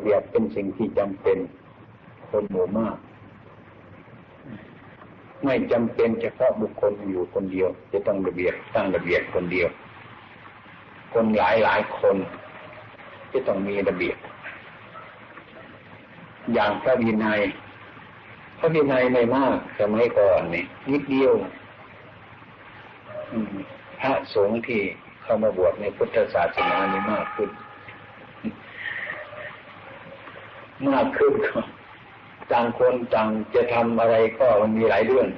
เบียบเป็นสิ่งที่จำเป็นคนหมู่มาก ไม่จำเป็นเฉพาะบุคคลอยู่คนเดียว จะต้องระเบียบตั้งระเบียบคนเดียว คนหลายหลายคนจะต้องมีระเบียบ อย่างพระวินัยพระวินัยไม่มากสมัยก่อนนี่นิดเดียวพระสงฆ์ที่เข้ามาบวชในพุทธศาสนานี่มากขึ้น มากขึ้นต่างคนต่างจะทำอะไรก็มันมีหลายเรื่อง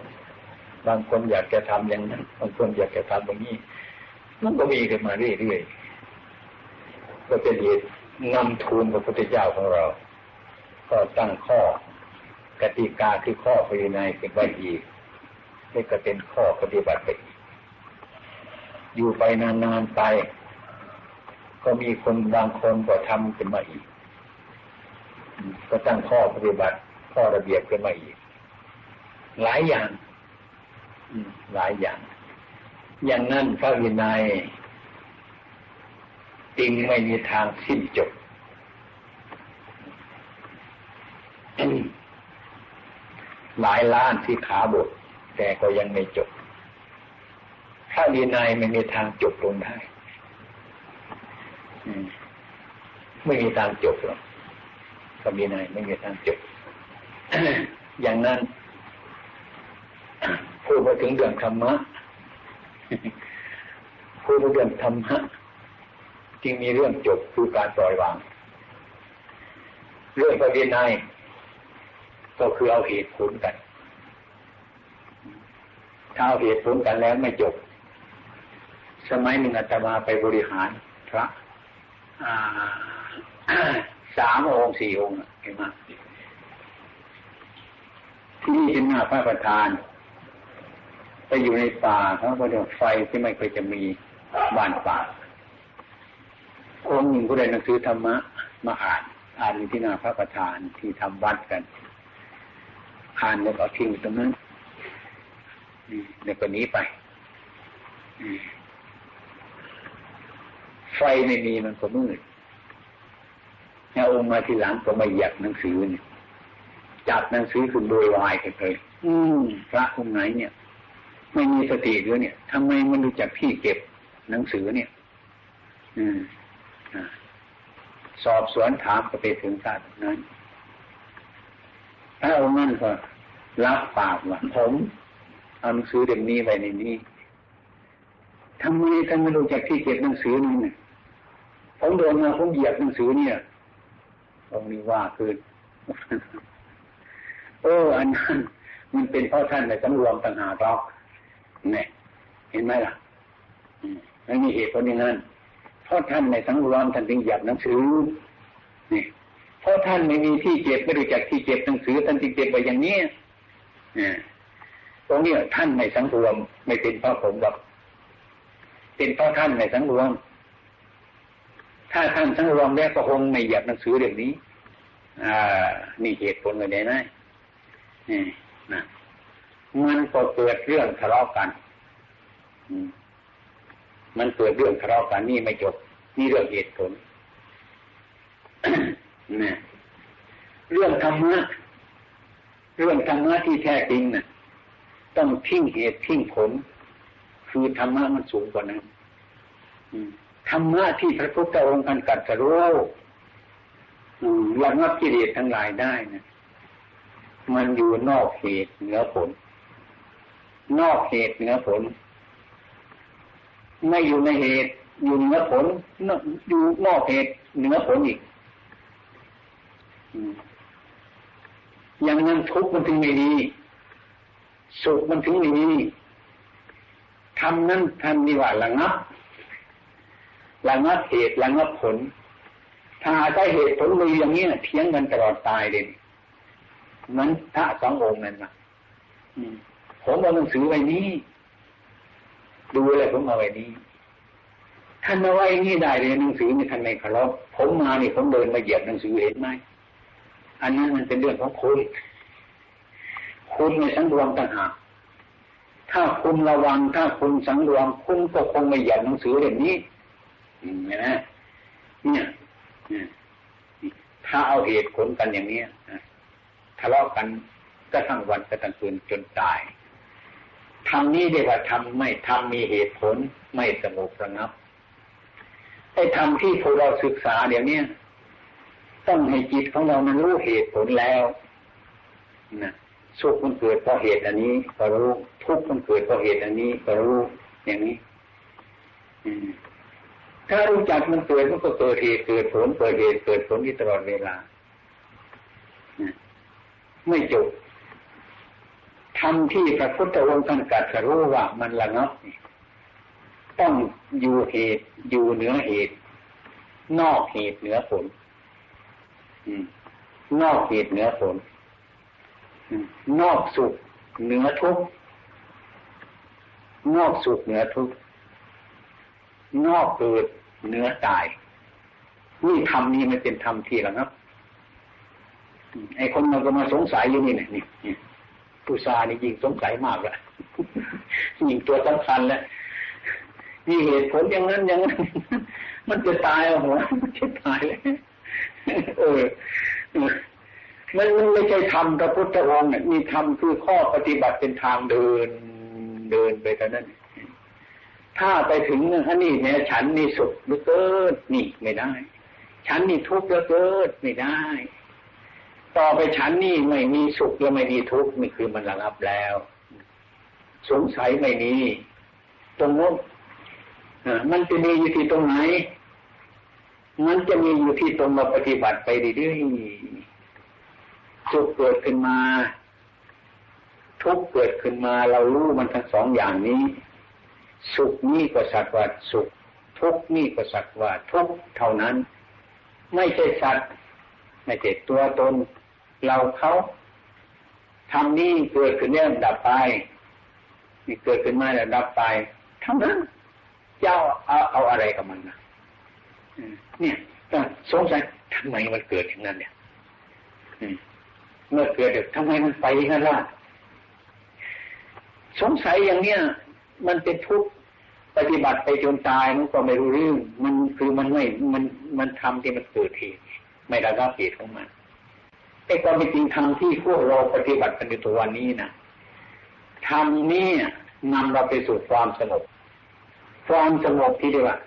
บางคนอยากจะทำอย่างนั้นบางคนอยากจะทำอย่างนี้ มันก็มีกันมาเรื่อยๆก็เป็นเหตุนำทูลพระพุทธเจ้าของเรา ก็ตั้งข้อกติกาคือข้อภายในเป็นไว้อีกนี่ก็เป็นข้อปฏิบัติไปอีกอยู่ไปนานๆไป ก็มีคนบางคนก็ทำขึ้นมาอีก ก็ตั้งข้อปฏิบัติ ข้อระเบียบขึ้นมาอีก หลายอย่างหลายอย่าง อย่างนั้นพระวินัยจริงไม่มีทางสิ้นจบหลายล้านที่ขาบท แต่ก็ยังไม่จบ ถ้าวินัยไม่มีทางจบลงได้ไม่มีทางจบหรอก พระวินัยไม่มีทางจบอย่างนั้นพูดมาถึงเรื่องธรรมะพูดมาเรื่องธรรมะจึงมีเรื่องจบคือการปล่อยวาง เรื่องพระวินัยก็คือเอาเหตุผลกันถ้าเอาเหตุผลกันแล้วไม่จบ สมัยหนึ่งอาตมาไปบริหารพระ สามองค์สี่องค์เห็นไหมที่นี่เป็นหน้าพระประธานไปอยู่ในป่าเขาก็เดี๋ยวไฟที่ไม่เคยจะมีบ้านป่าองค์หนึ่งก็ได้หนังสือธรรมะมาอ่านอ่านที่หน้าพระประธานที่ทำวัดกันอ่านแล้วก็ทิ้งตรงนั้นเดี๋ยวก็นี้ไปไฟไม่มีมันก็มืด แล้วองค์มาทีหลังก็มาหยักหนังสือเนี่ยจับหนังสือคุณโดยวายกันเลยอืมพระองค์ไหนเนี่ย ไม่มีสติด้วยเนี่ยทำไมมันรู้จักที่เก็บหนังสือเนี่ย อืมสอบสวนถามก็ไปถึงการนั้นพระองค์นั่นก็รับปากว่าผมเอาหนังสือเด็กนี้ไว้ในนี้ทำไมท่านไม่รู้จักที่เก็บหนังสือนี่เนี่ยผมเดินมาผมเหยียบหนังสือเนี่ย องนี้ว่าคือเอออันนั้นมันเป็นเพราะท่านในสำรวมต่างหากหรอกเนี่ยเห็นไหมล่ะไม่มีเหตุผลอย่างนั้นเพราะท่านในสังวรท่านจึงหยับหนังสือนี่เพราะท่านไม่มีที่เก็บไม่รู้จักที่เก็บหนังสือท่านจึงเก็บไว้อย่างนี้เนี่ยตรงนี้ท่านในสังรวม ไม่เป็นเพราะผมหรอกเป็นเพราะท่านในสังรวม ถ้าท่านสังรวมแล้วก็คงไม่หยับหนังสือเรื่องนี้ อ่านี่เหตุผลอะไรนะนี่นะมันก็เกิดเรื่องทะเลาะกันมันเกิดเรื่องทะเลาะกันนี่ไม่จบ นี่เรื่องเหตุผลนะเรื่องธรรมะเรื่องธรรมะที่แท้จริงนะ่ะ ต้องทิ้งเหตุทิ้งผล คือธรรมะมันสูงกว่านั้น ธรรมะที่พระพุทธองค์ท่านกัดสรู้ระงับกิเลสทั้งหลายได้นะมันอยู่นอกเหตุเหนือผล นอกเหตุเหนือผล ไม่อยู่ในเหตุอยู่เหนือผลอยู่นอกเหตุเหนือผลอีกอย่างนั้นทุกข์มันถึงไม่ดีสุขมันถึงไม่ดีทำนั้นทำดีว่าระงับ ระงับเหตุระงับผล ถ้าได้เหตุผลมีอย่างนี้เทียงกันตลอดตายเลยมันพระสององค์นั่นนะผมเอาหนังสือไว้นี้ดูอะไรผมเอาไว้นี้ท่านมาไว้นี่ได้เลยหนังสือนี่ท่านไม่เคารพผมมานี่ผมเดินมาเหยียบหนังสือเห็นไหมอันนั้นมันเป็นเรื่องของคุณ คุณในสังรวมต่างหากถ้าคุณระวังถ้าคุณสังรวมคุณก็คงไม่เหยียบหนังสือเล่มนี้ นะเนี่ยถ้าเอาเหตุผลกันอย่างนี้ทะเลาะกันก็ทั้งวันก็ทั้งคืนจนตายทำนี้เรียกว่าทำไม่ทำมีเหตุผลไม่สงบระงับไอ้ทำที่พวกเราศึกษาเดี๋ยวนี้ต้องให้จิตของเรามันรู้เหตุผลแล้วนะสุขมันเกิดเพราะเหตุอันนี้ก็รู้ทุกข์มันเกิดเพราะเหตุอันนี้ก็รู้อย่างนี้ ถ้ารู้จักมันเกิดมันก็เกิดเหตุเกิดผลเกิดเหตุเกิดผลที่ตลอดเวลาไม่จบทำที่พระพุทธองค์ท่านกัดรู้ว่ามันระงับต้องอยู่เหตุอยู่เหนือเหตุ นอกเหตุเหนือผลนอกเหตุเหนือผลนอกสุขเหนือทุกนอกสุขเหนือทุกข์ นอกเกิดเนื้อตายนี่ธรรมนี้มันเป็นธรรมที่ระงับไอ้คนมันก็มาสงสัยอยู่นี่เนี่ยนี่ผู้ชายนี่ยิงสงสัยมากละยิงตัวสำคัญแล้วมีเหตุผลอย่างนั้นอย่างนั้นมันจะตายเหัวมันจะตายเลยเออมันไม่ใช่ทำพระพุทธองค์เนี่ยมีทำคือข้อปฏิบัติเป็นทางเดินเดินไปแต่นั้น ถ้าไปถึงอันนี้แม้ฉันนี่สุขหรือเกิดนี่ไม่ได้ ฉันนี่ทุกข์หรือเกิดไม่ได้ ต่อไปฉันนี่ไม่มีสุขและไม่มีทุกข์นี่คือมันระงับแล้ว สงสัยไม่มีตรงนู้นมันจะมีอยู่ที่ตรงไหน มันจะมีอยู่ที่ตรงเราปฏิบัติไปเรื่อยๆสุขเกิดขึ้นมา ทุกข์เกิดขึ้นมา เรารู้มันทั้งสองอย่างนี้ สุขนี่ก็สัตว์ว่าสุข ทุกข์นี่ก็สัตว์ว่าทุกเท่านั้น ไม่ใช่สัตว์ไม่ใช่ตัวตน เราเขาทำนี่เกิดขึ้นเนี่ยดับไปนี่เกิดขึ้นมาแล้วดับไปทั้งนั้น เจ้าเอาเอาอะไรกับมันนะเนี่ยสงสัยทำไมมันเกิดอย่างนั้นเนี่ยเมื่อเกิดเด็กทำไมมันไปงั้นล่ะสงสัยอย่างเนี้ย มันเป็นทุกข์ปฏิบัติไปจนตายมันก็ไม่รู้เรื่องมันคือมันไม่มันมันทำที่มันเกิดเหตุไม่ระงับเหตุของมันไอ้ความเป็นจริงธรรมที่พวกเราปฏิบัติกันในตัววันนี้นะธรรมนี้นำเราไปสู่ความสงบความสงบที่เรียกว่า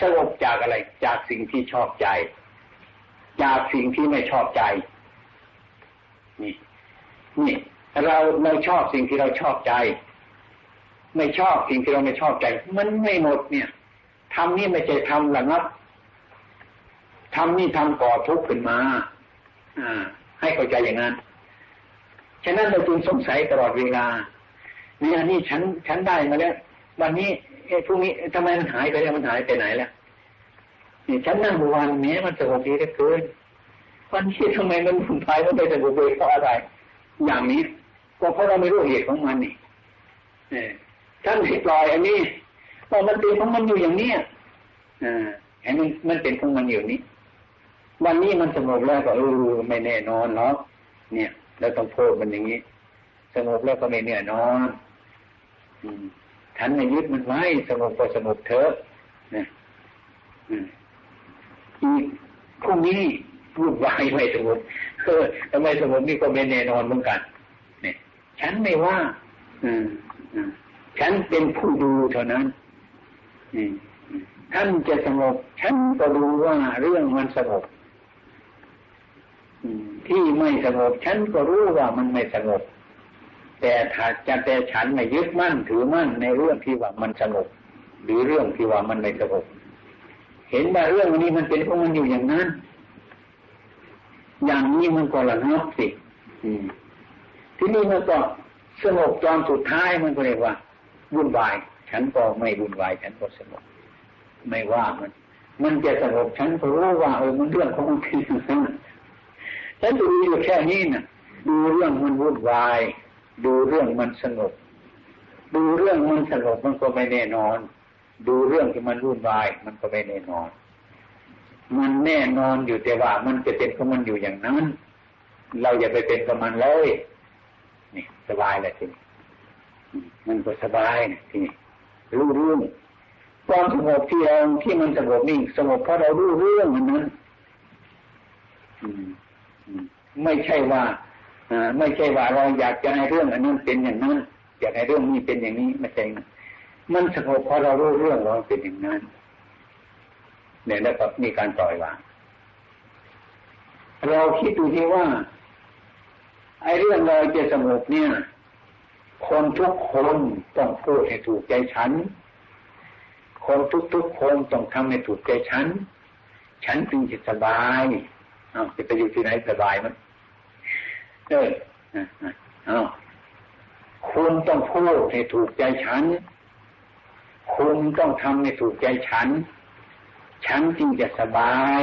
สงบจากอะไร จากสิ่งที่ชอบใจ จากสิ่งที่ไม่ชอบใจ นี่ นี่ เราเราชอบสิ่งที่เราชอบใจ ไม่ชอบสิ่งที่เราไม่ชอบใจ มันไม่หมดเนี่ยทำนี่ไม่ใช่ทำระงับทำนี่ทำก่อทุกข์ขึ้นมาให้เข้าใจอย่างนั้น ฉะนั้นเราจึงสงสัยตลอดเวลาเนี่ยนี่ฉันฉันได้มาแล้ว วันนี้เอ้พรุ่งนี้ทำไมมันหายไปแล้วมันหายไปไหนแล้วนี่ฉันนั่งวันนี้มันสงบดีเหลือเกินวันนี้ทำไมมันผุนพายมันไปสงบเลยเพราะอะไร อย่างนี้ก็เพราะเราไม่รู้เหตุของมันนี่ ท่านให้ปล่อยอันนี้พอมันเป็นของมันอยู่อย่างนี้อ่าเห็นมันมันเป็นของมันอยู่นี้ วันนี้มันสงบแล้วก็เออไม่แน่นอนเนาะเนี่ยเราต้องโทษมันอย่างนี้สงบแล้วก็ไม่แน่นอนฉันไม่ยึดมันไว้สงบก็สงบเถอะนะอีกพรุ่งนี้พูดวายไม่สงบเออทำไมสงบนี่ก็ไม่แน่นอนเหมือนกัน เนี่ย ฉันไม่ว่า อืม ฉันเป็นผู้ดูเท่านั้นท่านจะสงบ ฉันก็รู้ว่าเรื่องมันสงบที่ไม่สงบ ฉันก็รู้ว่ามันไม่สงบ แต่ถ้าจะแต่ฉันไม่ยึดมั่นถือมั่นในเรื่องที่ว่ามันสงบหรือเรื่องที่ว่ามันไม่สงบเห็นว่าเรื่องนี้มันเป็นของมันอยู่อย่างนั้น อย่างนี้มันก็ระงับสิที่นี่มันก็สงบจอนสุดท้ายมันก็เรียกว่า วุ่นวาย ฉันก็ไม่วุ่นวาย ฉันก็สงบไม่ว่ามัน มันจะสงบฉันก็รู้ว่าเออมันเรื่องของมันคือฉันดูอยู่แค่นี้นะดูเรื่องมันวุ่นวาย ดูเรื่องมันสงบดูเรื่องมันสงบมันก็ไม่แน่นอน ดูเรื่องที่มันวุ่นวาย มันก็ไม่แน่นอน มันแน่นอนอยู่แต่ว่า มันจะเป็นของมันอยู่อย่างนั้น เราอย่าไปเป็นกับมันเลย นี่สบายเลยทีนี้ มันก็สบายนะทีนี้รู้เรื่องความสงบที่เราที่มันสงบนี่สงบเพราะเรารู้เรื่องมันนั้นไม่ใช่ว่าไม่ใช่ว่าเราอยากจะให้เรื่องอันนั้นเป็นอย่างนั้นอยากให้เรื่องนี้เป็นอย่างนี้ไม่ใช่มันสงบเพอเรารู้เรื่องเราเป็นอย่างนั้นเนี่ยแล้วก็มีการปล่อยวางเราคิดดูที่ว่า ไอ้เรื่องเราจะสงบเนี่ย คนทุกคนต้องพูดให้ถูกใจฉัน คนทุกๆคนต้องทำให้ถูกใจฉัน ฉันจึงจะสบายอ้าวจะไปอยู่ที่ไหนสบายมั้ยเอออ้าวคุณต้องพูดให้ถูกใจฉัน คุณต้องทำให้ถูกใจฉัน ฉันจึงจะสบาย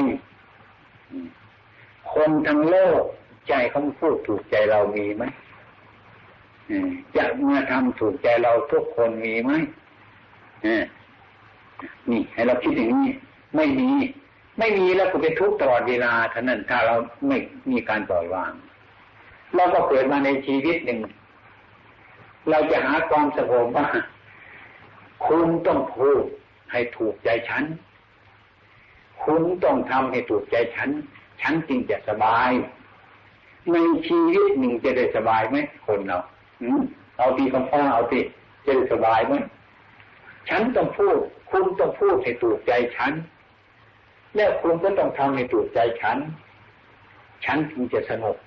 คนทั้งโลกใจเขาพูดถูกใจเรามีไหม จะมาทำถูกใจเราทุกคนมีไหมนี่ ให้เราคิดอย่างนี้ ไม่มี ไม่มีแล้วก็เป็นทุกข์ตลอดเวลาท่านั้นถ้าเราไม่มีการปล่อยวาง เราก็เกิดมาในชีวิตหนึ่ง เราจะหาความสงบว่าคุณต้องพูดให้ถูกใจฉัน คุณต้องทำให้ถูกใจฉัน ฉันจึงจะสบาย ในชีวิตหนึ่งจะได้สบายไหมคนเรา เอาทีคำฟ้าเอาทีจะสบายไหมฉันต้องพูด คุณต้องพูดให้ถูกใจฉัน และคุณก็ต้องทำให้ถูกใจฉัน ฉันจึงจะสงบ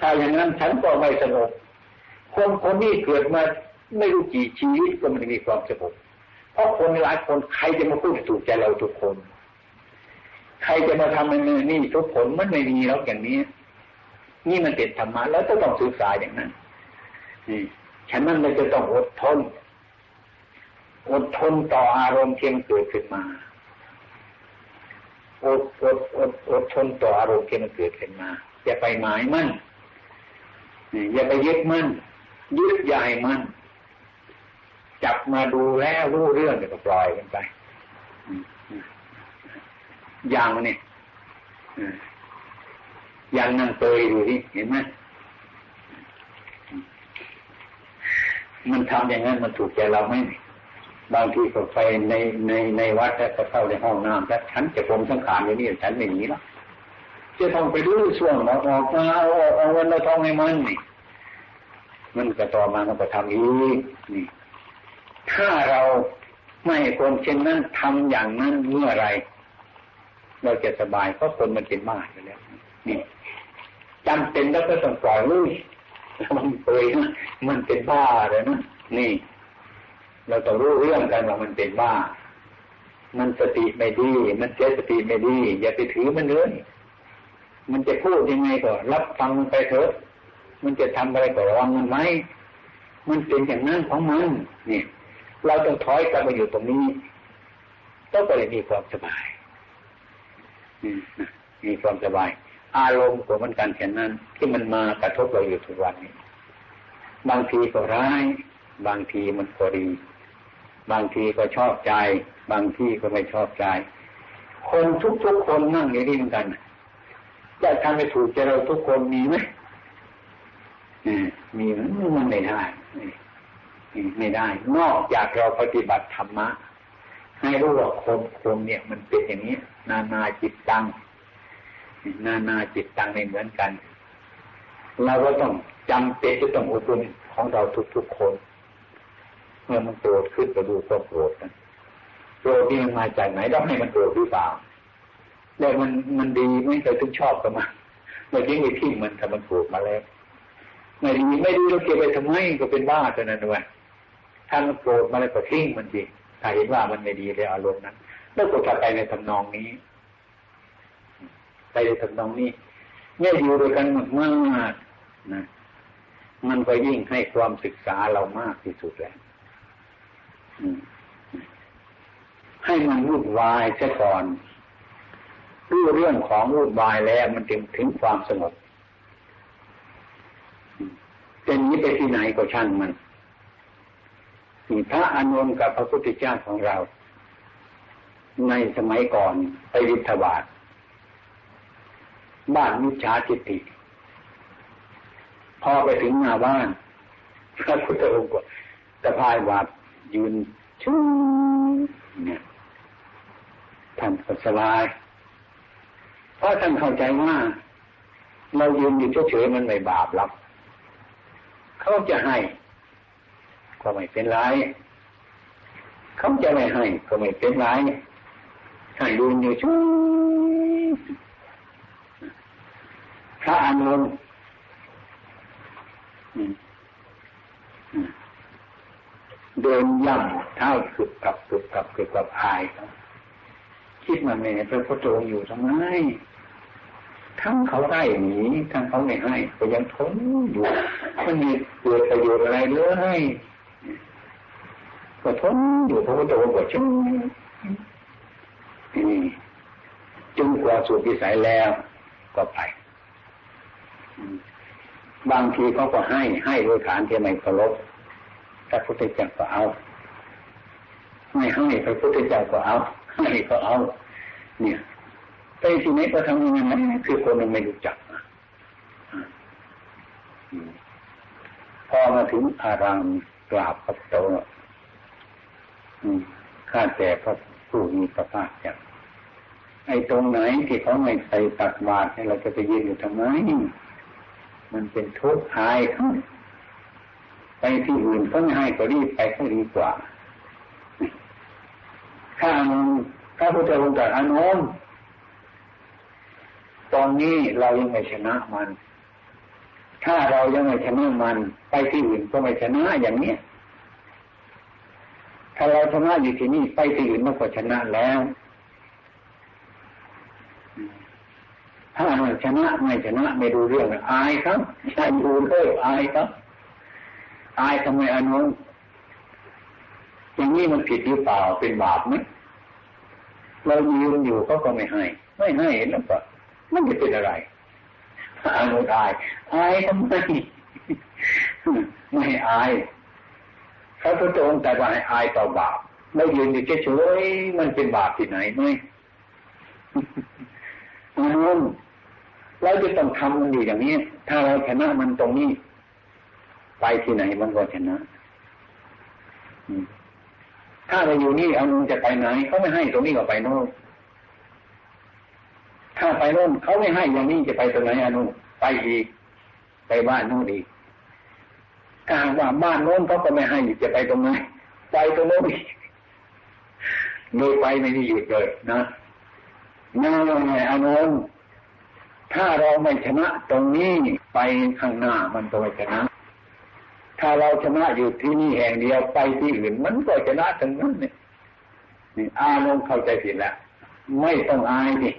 ถ้าอย่างนั้นฉันก็ไม่สงบคนคนนี้เกิดมาไม่รู้กี่ชีวิตก็ไม่มีความสงบเพราะคนหลายคนใครจะมาพูดถูกใจเราทุกคน ใครจะมาทำมันนี่ทุกผลมันไม่มีแล้วอย่างนี้ นี่มันเป็นธรรมะแล้วก็ต้องศึกษาอย่างนั้นฉันนั้นเลยจะต้องอดทน อดทนต่ออารมณ์ที่มันเกิดขึ้นมาอดอดอดอดทนต่ออารมณ์ที่มันเกิดขึ้นมา อย่าไปหมายมั่นอย่าไปยึดมั่นยึดใหญ่มั่นจับมาดูแลรู้เรื่องเดี๋ยวก็ปล่อยกันไปอย่างนี่อ ย่างนั่งเตยดูที่เห็นไหมมันทำอย่างนั้นมันถูกใจเราไหมบางทีก็ไปในในในวัดแล้วก็เข้าในห้องน้ำแล้วฉันจะผมสังขารอย่างนี้ฉันไม่หนีหรอกจะต้องไปดูช่วงเราออกมาเอาเอาเงินเราทองให้มันนี่มันก็ต่อมามันก็ทำอีกนี่ ถ้าเราไม่คนเช่นนั้นทำอย่างนั้นเมื่อไร เราจะสบายเพราะคนมันเป็นบ้าอยู่แล้ว นี่ จำเป็นแล้วก็ต้องปล่อยลุยมันเปยนะมันเป็นบ้าเลยนะนี่ เราต้องรู้เรื่องกันว่ามันเป็นบ้า มันสติไม่ดี มันเจสติไม่ดี อย่าไปถือมันเลยมันจะพูดยังไงก็ รับฟังมันไปเถอะ มันจะทำอะไรก็ระวังมันไหมมันเป็นอย่างนั้นของมันนี่เราต้องถอยกลับมาอยู่ตรงนี้ต้องไปมีความสบายมีความสบาย อารมณ์ของมันการเห็นนั้น ที่มันมากระทบเราอยู่ทุกวันนี้บางทีก็ร้าย บางทีมันก็ดี บางทีก็ชอบใจ บางทีก็ไม่ชอบใจ คนทุกๆคนนั่งอย่างนี้เหมือนกันจะทำให้ถูกใจเราทุกคนมีไหมมีมันไม่ได้ไม่ได้ นอกจากเราปฏิบัติธรรมะให้รู้ว่าคนคนเนี่ย มันเป็นอย่างนี้ นานาจิตตัง นานาจิตตังไม่เหมือนกัน เราก็ต้องจำเป็นจะต้องอุดมของเราทุกๆคน เมื่อมันโกรธขึ้นก็ดูความโกรธนะโกรธนี่มันมาจากไหนต้องให้มันโกรธหรือเปล่าแล้วมันมันดีไม่เคยถึงชอบกันมาไม่ทิ้งไปทิ้งมันถ้ามันโกรธมาแล้วไม่ดีไม่ดีเราเก็บไปทำไมก็เป็นบ้าเท่านั้นด้วยถ้ามันโกรธมาแล้วก็ทิ้งมันดีถ้าเห็นว่ามันไม่ดีในอารมณ์นั้นแล้วก็จะไปในทำนองนี้ ไปในทำนองนี้เนี่ยอยู่ด้วยกันมากๆนะมันก็ยิ่งให้ความศึกษาเรามากที่สุดแล้วให้มันวุ่นวายซะก่อนรู้เรื่องของวุ่นวายแล้ว มันถึงถึงความสงบจะนี้ไปที่ไหนก็ช่างมันพระอนุนกับพระพุทธเจ้าของเรา ในสมัยก่อนไปวิทบาท บ้านมิจฉาจิตติพอไปถึงหน้าบ้านพระพุทธองค์ก็สะพายบาดยืนชูเนี่ยท่านก็สบาย เพราะท่านเข้าใจว่า เรายืนอยู่เฉยๆมันไม่บาปหรอกเขาจะให้ ก็ไม่เป็นไรเขาจะไม่ให้ ก็ไม่เป็นไรให้ยืนอยู่ช่วย พระอานุนเดินย่ำเท้าสุดกับสุดกับสุดกับอายคิดมันไม่พระพุทธองค์อยู่ทำไมทั้งเขาได้หนีทั้งเขาไม่ให้ก็ยังทนอยู่มันมีเกิดประโยชน์อะไรเลยก็ทนอยู่พระพุทธองค์ก็ช่วยจึงกว่าสุดวิสัยแล้วก็ไป บางทีเขาก็ให้ให้โดยฐานที่ไม่เคารพพระพุทธเจ้าก็เอา ไม่ให้พระพุทธเจ้าก็เอาให้ก็เอา เนี่ยไปที่ไหนก็ทำอย่างนั้นคือคนมันไม่รู้จักพอมาถึงอารามกราบพระโตข้าแต่พระผู้มีพระภาคเจ้าไอ้ตรงไหนที่เขาไม่ใส่ตักบาตรให้เราจะไปยืนอยู่ทำไม มันเป็นทุกข์หายไปที่อื่นเขาไม่ให้ก็รีบไปก็ดีกว่าข้าพระพุทธองค์ตรัสอนุมตอนนี้เรายังไม่ชนะมัน ถ้าเรายังไม่ชนะมัน ไปที่อื่นก็ไม่ชนะอย่างเนี้ยถ้าเราชนะอยู่ที่นี่ไปที่อื่นมันก็ชนะแล้ว ถ้าไม่ชนะไม่ชนะไม่ดูเรื่องอายครับใช่ดูเลยอายครับ อายทำไมอนุอย่างนี้มันผิดหรือเปล่าเป็นบาปไหมเรายืนอยู่เขาก็ไม่ให้ ไม่ให้แล้วก็มันจะเป็นอะไรอนุอายอายทำไมไม่อายพระพุทธองค์แต่ว่าให้อายต่อบาปเรายืนอยู่เฉยๆมันเป็นบาปที่ไหนไหมอนุ เราจะต้องทำมันอยู่อย่างนี้ ถ้าเราชนะมันตรงนี้ ไปที่ไหนมันก็ชนะถ้าเราอยู่นี่เอานุจะไปไหนเขาไม่ให้ตรงนี้ก็ไปโน่นถ้าไปโน่นเขาไม่ให้อย่างนี้จะไปตรงไหนอนุไปอีกไปบ้านโน่นอีกกลางว่าบ้านโน้นเขาก็ไม่ให้จะไปตรงไหนไปตรงโน้นอีกโดยไปไม่ได้หยุดเลยนะนั่นไงอนุน ถ้าเราไม่ชนะตรงนี้ไปข้างหน้ามันก็ไม่ชนะ ถ้าเราชนะอยู่ที่นี่แห่งเดียวไปที่อื่น มันก็ชนะทั้งนั้นเนี่ยนี่อานงเข้าใจผิดแล้วไม่ต้องอายนี่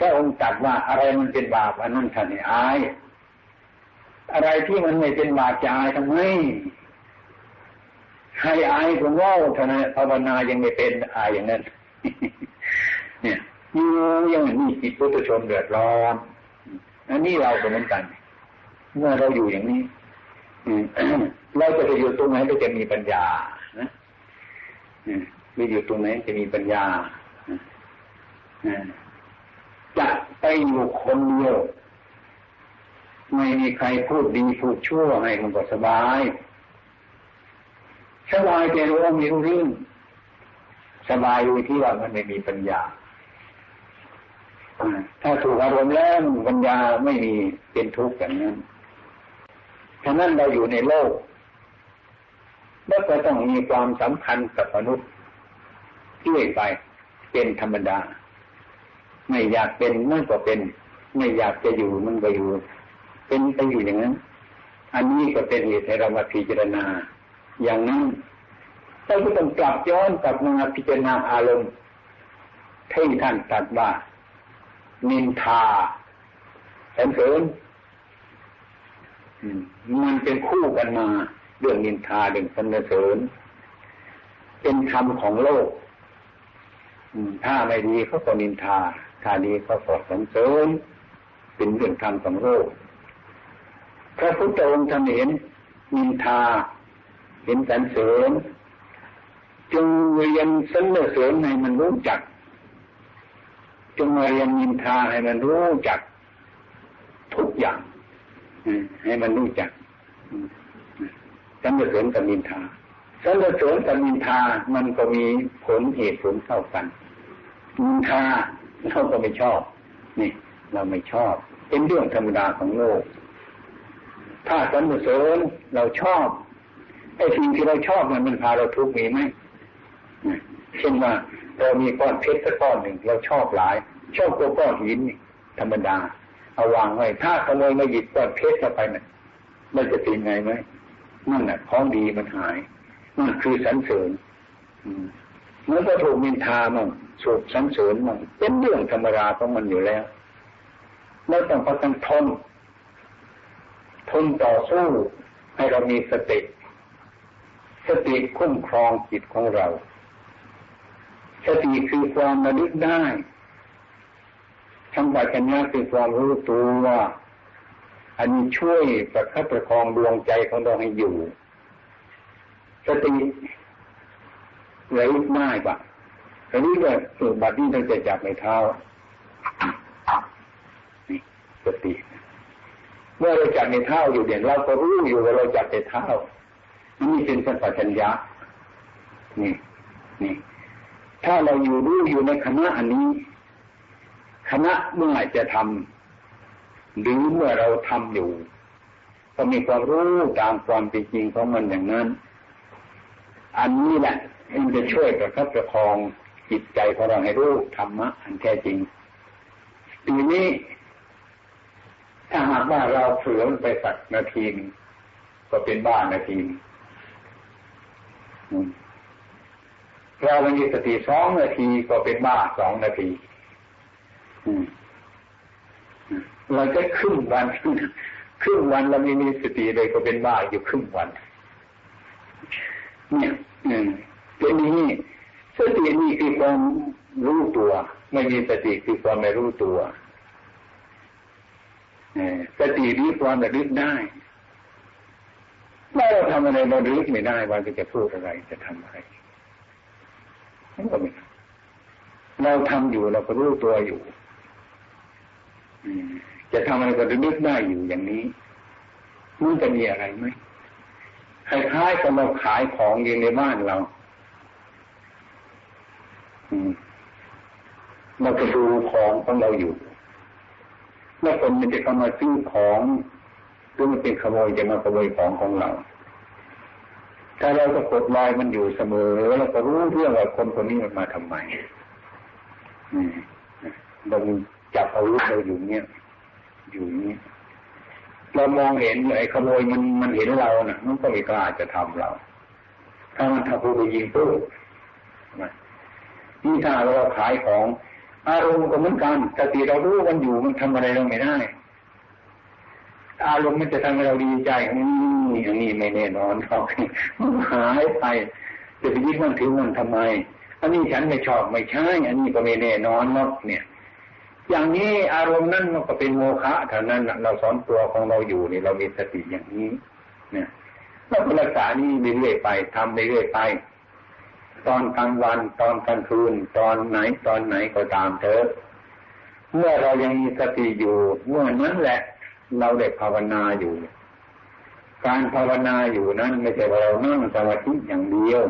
ก็องค์ตัดว่าอะไรมันเป็นบาปอันนั้นท่านนี่อาย อะไรที่มันไม่เป็นบาปจะอายทำไมให้อายคนว่าท่านภาวนายังไม่เป็นอายอย่างนั้นเนี่ย อยู่ยังมีจิตพุทธชนเดือดร้อนอันนี้เราก็เหมือนกัน เมื่อเราอยู่อย่างนี้เราจะไปอยู่ตรงไหนก็จะมีปัญญานะไปอยู่ตรงไหนจะมีปัญญาจะไปอยู่คนเดียวไม่มีใครพูดดีพูดชั่วให้มันก็สบายสบายใจรู้ว่ามีรู้เรื่องสบายอยู่ที่ว่ามันไม่มีปัญญา ถ้าถูกอารมณ์แล้วปัญญาไม่มีเป็นทุกข์อย่างนั้นฉะนั้นเราอยู่ในโลกแล้วก็ต้องมีความสำคัญกับมนุษย์ที่ไปเป็นธรรมดา ไม่อยากเป็นมันก็เป็น ไม่อยากจะอยู่มันก็อยู่ เป็นไปอยู่อย่างนั้น อันนี้ก็เป็นเหตุให้เรามาพิจารณา อย่างนั้นเราก็ต้องกลับย้อนกลับมาพิจารณาอารมณ์ที่ท่านตัดว่า นินทาสรรเสริญมันเป็นคู่กันมา เรื่องนินทาเรื่องสรรเสริญ เป็นธรรมของโลกถ้าไม่ดีเขาก็นินทา ถ้าดีเขาก็สรรเสริญ เป็นเรื่องธรรมของโลกพระพุทธองค์ท่านเห็นนินทา เห็นสรรเสริญ จึงเรียนสรรเสริญให้มันรู้จัก จงมาเรียนนินทาให้มันรู้จักทุกอย่างให้มันรู้จักสรรเสริญกับนินทาสรรเสริญกับนินทามันก็มีผลเหตุผลเท่ากันนินทาเราก็ไม่ชอบ นี่ เราไม่ชอบ เป็นเรื่องธรรมดาของโลก ถ้าสรรเสริญเราชอบไอ้สิ่งที่เราชอบมันมันพาเราทุกข์มีไหมเช่นว่า เรามีก้อนเพชรสักก้อนหนึ่งเราชอบหลาย ชอบตัวก้อนหินธรรมดา เอาวางไว้ ถ้าขโมยมาหยิบก้อนเพชรเข้าไปเนี่ยมันจะเป็นไงไหมนั่นแหละของดีมันหายนั่นคือสันเสริญมื่อก็ถูกมินทามั่งสูบสันเสริญมั่งเป็นเรื่องธรรมดาของมันอยู่แล้วไม่ต้องพัฒนทนทนต่อสู้ให้เรามีสติสติคุ้มครองจิตของเรา สติคือความระลึกได้ทั้งปัญญาคือความรู้ตัวว่าอันนี้ช่วยประคับประคองดวงใจของเราให้อยู่ สติระลึกง่ายปะระลึกว่าสุบัดนี้ตั้งแต่จับในเท้านี่สติเมื่อเราจับในเท้าอยู่เด่นเราก็รู้อยู่ว่าเราจับในเท้านี่เป็นสัมปชัญญะนี่นี่ ถ้าเราอยู่รู้อยู่ในคณะอันนี้คณะเมื่อจะทำหรือเมื่อเราทำอยู่ ก็มีความรู้ตามความเป็นจริงของมันอย่างนั้น อันนี้แหละมันจะช่วยประคับประคองจิตใจของเราให้รู้ธรรมะอันแท้จริงทีนี้ ถ้าหากว่าเราเผือไปสักนาทีก็เป็นบ้านนาทีน เรามีสติสองนาทีก็เป็นบ้าสองนาทีเราจะครึ่งวันครึ่งวันเราไม่มีสติเลยก็เป็นบ้าอยู่ครึ่งวัน เนี่ยเป็นนี้สตินี่คือความรู้ตัว ไม่มีสติคือความไม่รู้ตัวสติรู้ความระลึกได้ถ้าเราทำอะไรเราลึกไม่ได้ว่าจะพูดอะไรจะทำอะไร นั่นก็ม่เราทำอยู่เราก็รู้ตัวอยู่จะทำอะไรก็ลึกได้อยู่อย่างนี้มันจะมีอะไรไหมคล้ายๆกับเราขายของอยู่ในบ้านเราเราจะดูของของเราอยู่แล้วคนมันจะเข้ามาซื้อของหรือมันเป็นขโมยจะมาขโมยของของเรา ถ้าเราก็กดลอยมันอยู่เสมอเราก็รู้เรื่องว่าคนคนนี้มันมาทำไมเราจับเอารู้เราอยู่เนี้ยอยู่เนี้ยเรามองเห็นไอ้ขโมยมันมันเห็นเรานะ่ะ มันก็ไม่กล้าจะทำเรา ถ้ามันทำผู้ไปยิงตู้นี่ถ้าเราขายของ อารมณ์ก็เหมือนกันสติเรารู้มันอยู่มันทำอะไรเราไม่ได้อารมณ์มันจะทำให้เราดีใจนี่ อันนี้ไม่แน่นอนเขามันหายไปจะไปยึดมันถือมันทำไม อันนี้ฉันไม่ชอบไม่ใช่ อันนี้ก็ไม่แน่นอนนาะเนี่ย อย่างนี้อารมณ์นั้นมันก็เป็นโมฆะเท่านั้นเราสอนตัวของเราอยู่นี่เรามีสติอย่างนี้เนี่ยเราก็รักษานี่เรื่อยไปทำเรื่อยไป ตอนกลางวันตอนกลางคืน ตอนไหนตอนไหนก็ตามเถอะเมื่อเรายังมีสติอยู่ เมื่อนั้นแหละ เราได้ภาวนาอยู่ การภาวนาอยู่นั้นไม่ใช่ว่าเรานั่งสมาธิอย่างเดียว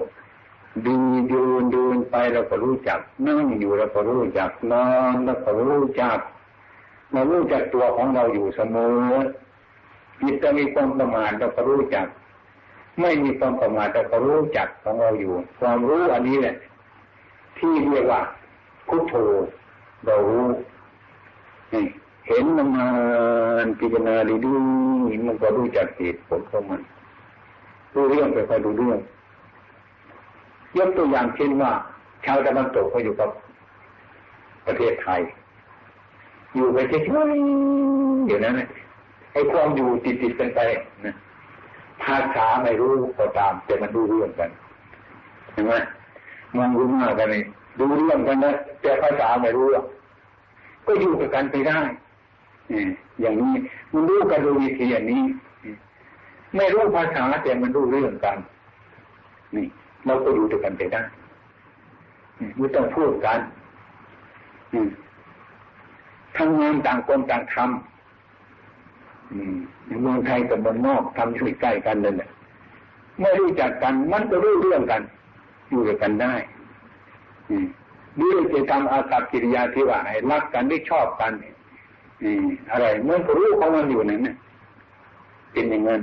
ดูดูดูไปเราก็รู้จัก นั่งอยู่เราก็รู้จักนอนเราก็รู้จักเรารู้จักตัวของเราอยู่เสมอจิตจะมีความประมาทเราก็รู้จัก ไม่มีความประมาทแต่ก็รู้จักของเราอยู่ ความรู้อันนี้แหละที่เรียกว่าพุทโธเรารู้ เห็นมันมาพิจารณาดีดูมันก็รู้จักเหตุผลของมันรู้เรื่องไปคอยดูเรื่องยกตัวอย่างเช่นว่า ชาวตะวันตกเขาอยู่กับประเทศไทย อยู่ไปเฉยๆอยู่นั้นไอ้ความอยู่ติดๆกันไปนะภาษาไม่รู้ก็ตาม แต่มันดูเรื่องกันเห็นไหมมองรู้มากกันนี่ดูเรื่องกันนะแต่ภาษาไม่รู้ก็อยู่กับกันไปได้ อย่างนี้มันรู้กันดยวิธีอย่างนี้ ไม่รู้ภาษาแต่มันรู้เรื่องกัน นี่ เราก็อยู่ด้วยกันไปได้ไม่ต้องพูดกันทำงานต่างคนต่างทำเมืองไทยกับเมืองนอกทำช่วยใกล้กันเลยแหละไม่รู้จักกัน มันก็รู้เรื่องกัน อยู่ด้วยกันได้ดื้อจะทำอากับกิริยาที่ว่าให้รักกันได้ชอบกัน อะไรมันก็รู้ของมันอยู่นั่นเนี่ยเป็นอย่างนั้น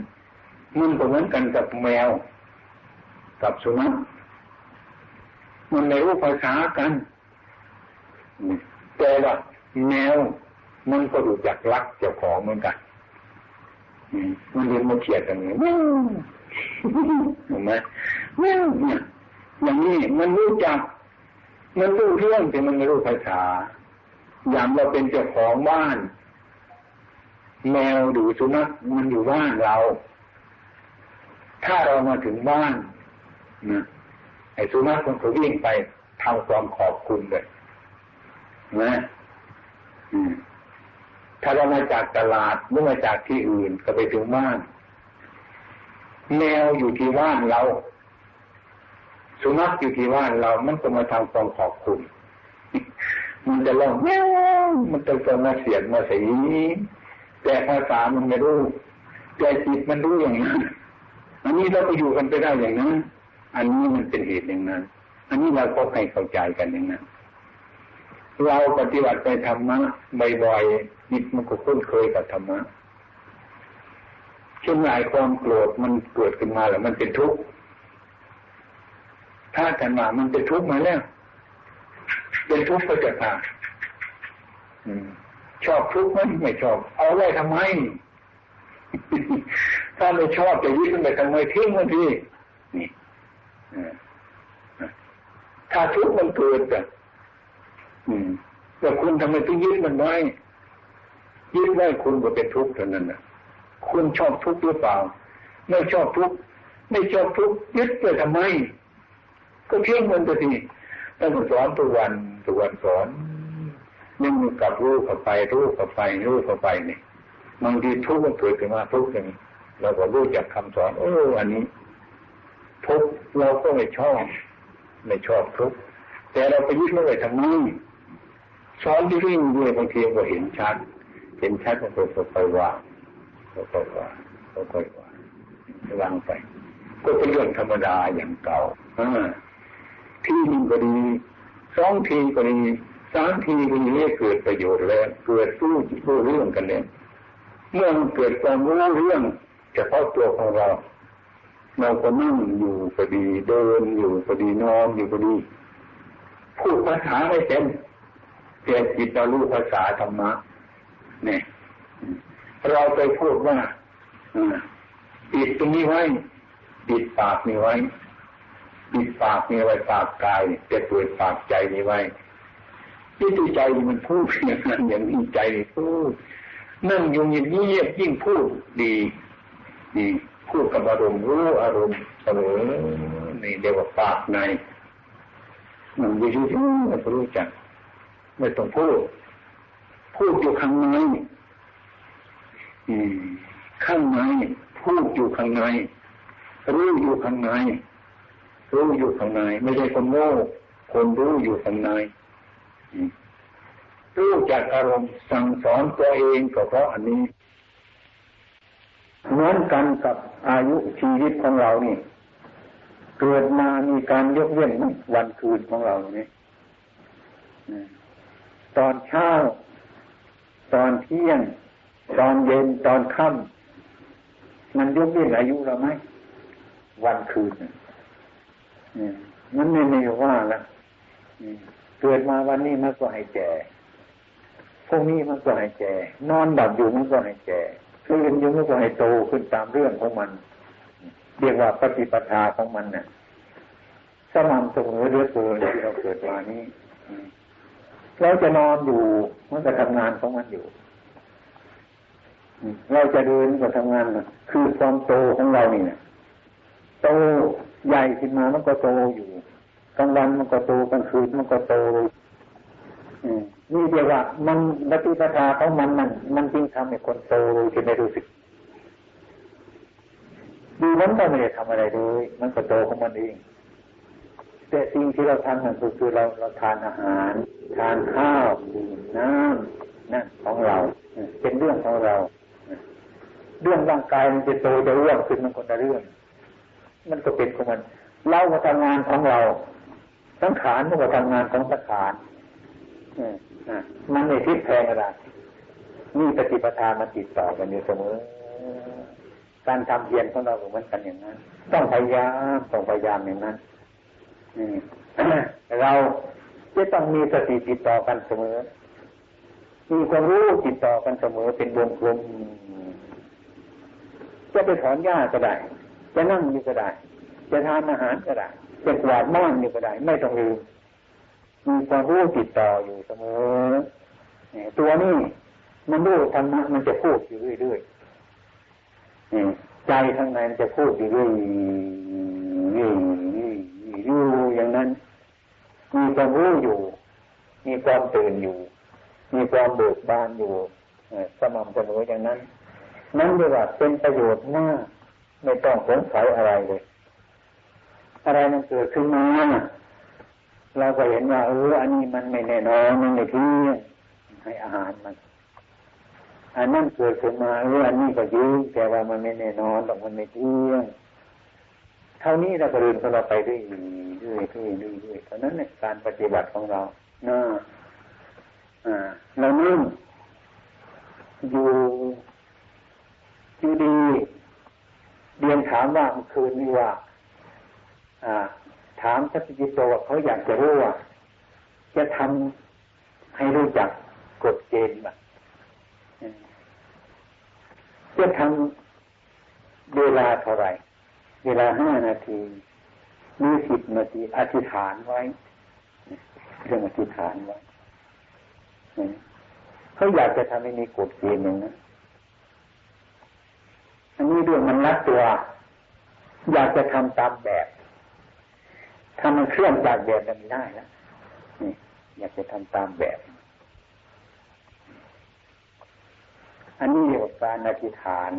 มันก็เหมือนกันกับแมว กับสุนัขมันไม่รู้ภาษากันแต่ว่าแมวมันก็รู้จักรักเจ้าของเหมือนกันมันเรียนมาเขียดกันเนี่ยเห็นไหมเนี่ยอย่างนี้มันรู้จัก มันรู้เรื่องแต่มันไม่รู้ภาษา อย่างเราเป็นเจ้าของบ้าน แมวดูสุนัขมันอยู่บ้านเรา ถ้าเรามาถึงบ้านนะไอ้สุนัขมันก็วิ่งไปทำความขอบคุณเลยนะถ้าเรามาจากตลาดหรือมาจากที่อื่นก็ไปถึงบ้านแมวอยู่ที่บ้านเรา สุนัขอยู่ที่บ้านเรา มันก็มาทำความขอบคุณ มันจะร้องแมวมันจะส่งมาเสียงมาสีแต่ภาษามันไม่รู้แต่จิตมันรู้อย่างนั้นอันนี้เราไปอยู่กันไปได้อย่างนั้นอันนี้มันเป็นเหตุอย่างนั้นอันนี้เราก็ให้เข้าใจกันอย่างนั้นเราปฏิบัติไปธรรมะบ่อยๆจิตมันก็คุ้นเคยกับธรรมะเช่นหลายความโกรธมันเกิดขึ้นมาแล้วมันเป็นทุกข์ถ้ากันมามันเป็นทุกข์มาแล้ว เป็นทุกข์ก็จะตาชอบทุกข์ไหมไม่ชอบ เอาไว้ทำไม ถ้าไม่ชอบจะยึดมันไปทำไมทิ้งมันทีนี่ถ้าทุกข์มันเกิดอะแต่คุณทำไมต้องยึดมันไว้ยึดไว้คุณก็เป็นทุกข์เท่านั้นนะคุณชอบทุกข์หรือเปล่า ไม่ชอบทุกข์ไม่ชอบทุกข์ยึดไปทำไม ก็เที่ยงมันไปทีตั้งสอนตัววัน ตัวนสอนยังกับรู้เข้าไป รู้เข้าไป รู้เข้าไปนี่บางทีทุกข์มันเกิดขึ้นมาทุกข์อย่างเราก็รู้จากคำสอนเอออันนี้ ทุกข์เราก็ไม่ชอบ ไม่ชอบทุกข์แต่เราไปยึดมันไว้ทำไมสอนที่วิ่งด้วยบางทีก็เห็นชัด เห็นชัดก็ค่อยๆวางค่อยๆวางค่อยๆวางวางไป ก็เป็นเรื่องธรรมดาอย่างเก่าอที่นึ่ก็ดี สองทีก็ดีสามทีก็ดีเกิดประโยชน์แล้ว เกิดรู้รู้เรื่องกันเนี่ยเมื่อมันเกิดความรู้เรื่องเฉพาะตัวของเรา เราก็นั่งอยู่ก็ดีเดินอยู่ก็ดีนอนอยู่ก็ดีพูดภาษาไม่เป็นเต่จิตเรารู้ภาษาธรรมะเนี่ยเราไปพูดว่าปิดตรงนี้ไว้ปิดปากนี้ไว้ ปิดปากนี้ไว้ปากกายแต่เปิดปากใจนี้ไว้ที่ตัวใจมันพูดอย่างนั้นอย่างนี้ใจพูดนั่งอยู่อย่างนี้ยิ่งพูดดีดีพูดกับอารมณ์รู้อารมณ์เสมอนี่เดียวปากในมันวิธีมันรู้จักไม่ต้องพูด พูดอยู่ข้างในข้างในพูดอยู่ข้างในรู้อยู่ข้างใน รู้อยู่ข้างในไม่ใช่คนโง่คนรู้อยู่ข้างในรู้จากอารมณ์สั่งสอนตัวเองก็เพราะอันนี้เหมือนกันกับอายุชีวิตของเรานี่เกิดมามีการยกเว้นวันคืนของเราเนี่ยตอนเช้า ตอนเที่ยง ตอนเย็นตอนค่ำมันยกเว้นอายุเราไหมวันคืนเนี่ย มันไม่ไม่ว่าละเกิดมาวันนี้มันก็ให้แก่พวกนี้มันก็ให้แก่นอนดับอยู่มันก็ให้แก่ตื่นอยู่มันก็ให้โตขึ้นตามเรื่องของมัน เรียกว่าปฏิปทาของมันเนี่ยสม่ำเสมอเรื่อยเปื่อยที่เราเกิดมานี้เราจะนอนอยู่มันก็ทำงานของมันอยู่เราจะเดินก็ทำงานคือความโตของเราเนี่ยโตใหญ่ขึ้นมามันก็โตอยู่กลางวันมันก็โตกลางคืนมันก็โตนี่เดียวว่า มันปฏิปทาของมันมันมันจริงทำให้คนโตที่ไม่รู้สึกดูมันก็ไม่ได้ทำอะไรเลย มันก็โตของมันเอง แต่สิ่งที่เราทำนั่นคือเราเราทานอาหาร ทานข้าวดื่มน้ำนั่นของเรา เป็นเรื่องของเรา เรื่องร่างกายมันจะโตจะร่วงขึ้นมันก็จะเรื่อง มันก็เป็นของมัน เราก็ทำงานของเรา สังขารมันก็ทำงานของสังขารมันไม่ทิศแพงอะไรนี่ปฏิปทามาติดต่อกันอยู่เสมอ การทำเพียรของเราเหมือนกันอย่างนั้น ต้องพยายามต้องพยายามอย่างนั้นเราจะต้องมีสติติดต่อกันเสมอ มีความรู้ติดต่อกันเสมอเป็นวงกลมจะไปถอนหญ้าก็ได้ จะนั่งอยู่ก็ได้ จะทานอาหารก็ได้จะกวาดบ้านอยู่ก็ได้ ไม่ต้องลืมมีความรู้ติดต่ออยู่เสมอตัวนี้มันรู้ธรรมะมันจะพูดอยู่เรื่อยๆใจข้างในมันจะพูดอยู่เรื่อยๆอยู่อย่างนั้น มีความรู้อยู่ มีความตื่นอยู่ มีความเบิกบานอยู่สม่ำเสมออย่างนั้น นั่นเรียกว่าเป็นประโยชน์มาก ไม่ต้องสงสัยอะไรเลย อะไรมันเกิดขึ้นมาเราก็เห็นว่าเอออันนี้มันไม่แน่นอนมันไม่เที่ยงให้อาหารมัน อันนั้นเกิดขึ้นมาเอออันนี้ก็ยืดแต่ว่ามันไม่แน่นอนหรอกมันไม่เที่ยงเท่านี้เราก็เรียนของเราไปเรื่อยเรื่อยเรื่อยเรื่อยเท่านั้นเนี่ยการปฏิบัติของเราเนาะอ่าเรานิ่งอยู่อยู่ดี เรียนถามว่าเมื่อคืนนี้ว่าอ่าถามสัตจิโตเขาอยากจะรู้ว่าจะทำให้รู้จักกฎเกณฑ์แบบจะทำเวลาเท่าไหร่ เวลาห้านาทีมีสิบนาทีอธิษฐานไว้เรื่องอธิษฐานไว้เขาอยากจะทำให้มีกฎเกณฑ์อย่งนั้น อันนี้เรื่องมันรัดตัว อยากจะทำตามแบบถ้ามันเคลื่อนจากแบบนั้นได้แล้วนี่อยากจะทำตามแบบ อันนี้เรียกว่าการอธิษฐาน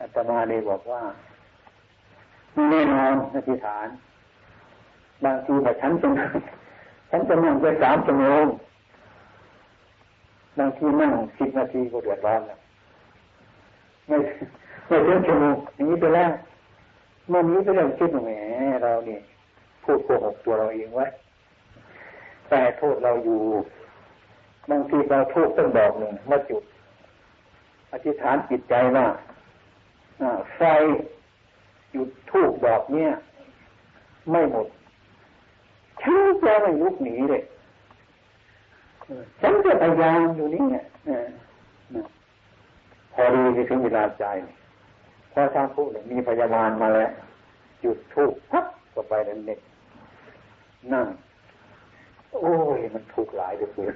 อาตมาเลยบอกว่าแน่นอนอธิษฐาน บางทีแบบฉันจะนั่งฉันจะนั่งไปสามชั่วโมงบางทีนั่งสิบนาทีก็เดือดร้อนแล้ว ไม่ไม่ถึงชั่วโมงอย่างนี้ไปแล้วเมื่อนี้ไปเรื่องคิดแหมเราเนี่ยพูดโกหกตัวเราเองไว้แต่โทษเราอยู่บางทีเราทุกต้องบอกหนึ่งมาจุด อธิษฐานจิตใจว่าไฟหยุดทุกดอกเนี้ยไม่หมดฉันจะไม่ลุกหนีเลยฉันจะพยายามอยู่นี่เนี่ย พอดีในถึงเวลาใจพอทางพูดมีพยาบาลมาแล้วหยุดทุกพับก็ไปนั่นเองนั่ง โอ้ย มันถูกหลายเดือน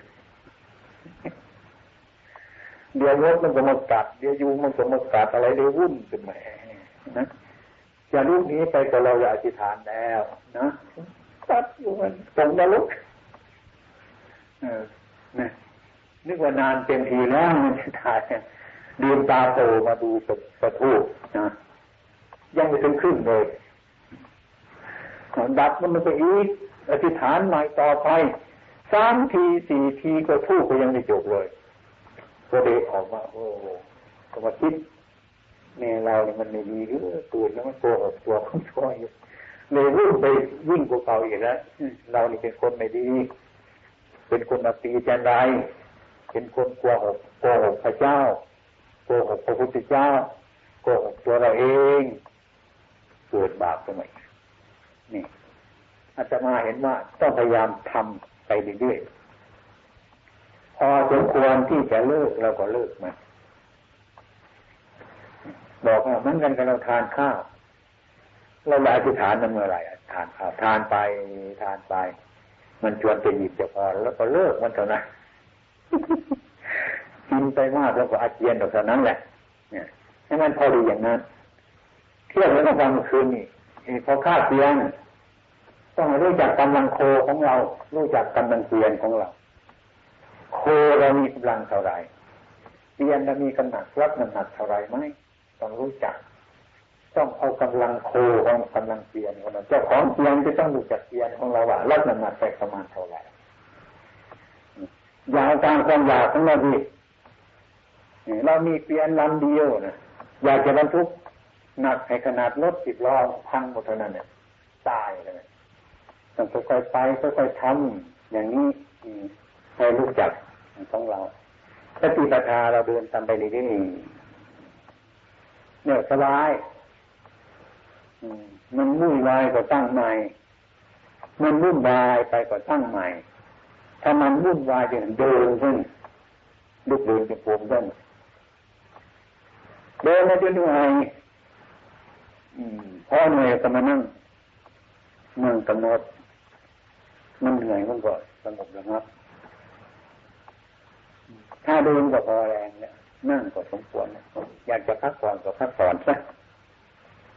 เดี๋ยวรถมันจะมากัด เดี๋ยวยูมันจะมากัดอะไรเดี๋ยวุ่นเป็นแหมนะอย่าลูกนี้ไปกับเราอย่าอธิษฐานแล้วนะตัดอยู่มันตรงนรกเออนะนึกว่านานเต็มทีแล้วมันจะถ่าย ดืมตาโตมาดูสสะทูนะยังไม่ถึงขึ้นเลยดับมันไปอีกอธิษฐานใหม่ต่อไปสามทีสี่ทีก็ทูกก็ยังไม่จบเลยก็เดกออกมาโอ้ก็มาคิดแม่ยเราเนี่ยมันไม่ดีหรือตื่นแล้วมันโกหกตัวของตัวอยู่เลยวิ่งไปวิ่งกว่าเก่าอีกแล้วเรานี่เป็นคนไม่ดี เป็นคนอตีจันไรเป็นคนกลัวหกโกหกพระเจ้า โกหกพระพุทธเจ้าโกหกตัวเราเอง เกิดบาปขึ้นมานี่อาจมาเห็นว่าต้องพยายามทำไปเรื่อยๆพอสมควรที่จะเลิกเราก็เลิกมันบอกว่ามันกันกับเราทานข้าวเราอยากจะทานมันเมื่อไหร่ทานข้าวทานไปทานไป มันชวนจะหยิบจะพอแล้วก็เลิกมันเท่านั้น กินไปมากแล้วก็อาเจียนเท่านั้นแหละเนี่ยให้มันพอดีอย่างนั้นเที่ยงแล้วก็วันคืนนี่พอค่าเตียงต้องรู้จักกำลังโคของเรา รู้จักกำลังเตียนของเรา โคเรามีกำลังเท่าไรเตียนเรามีกำหนักรับน้ำหนักเท่าไรไหมต้องรู้จัก ต้องเอากำลังโคของกำลังเตียนของเราเจ้าของเตียนจะต้องรู้จักเตียนของเราว่ารับน้ำหนักไปประมาณเท่าไรอย่าตามความอยากของเราดิ เรามีเตียนลำเดียวนะอยากจะบรรทุกหนักให้ขนาดรถสิบล้อพังหมดเท่านั้นเนี่ยตายเลยต้องค่อยๆไปค่อยๆทำอย่างนี้ให้รู้จักของเราสติปัฏฐานเราเดินตามไปเรื่อยๆเนี่ยสบายมันวุ่นวายก็ตั้งใหม่ มันวุ่นวายไปก็ตั้งใหม่ ถ้ามันวุ่นวายจะเดินขึ้นลุกเดินจะโผล่ขึ้น เดินแล้วจะเหนื่อยพอเหนื่อยก็มานั่งนั่งกำหนดมันเหนื่อยมันก็สงบระงับ ถ้าเดินก็พอแรงเนี่ยนั่งก็สมควรอยากจะพักผ่อนก็พักผ่อนซะ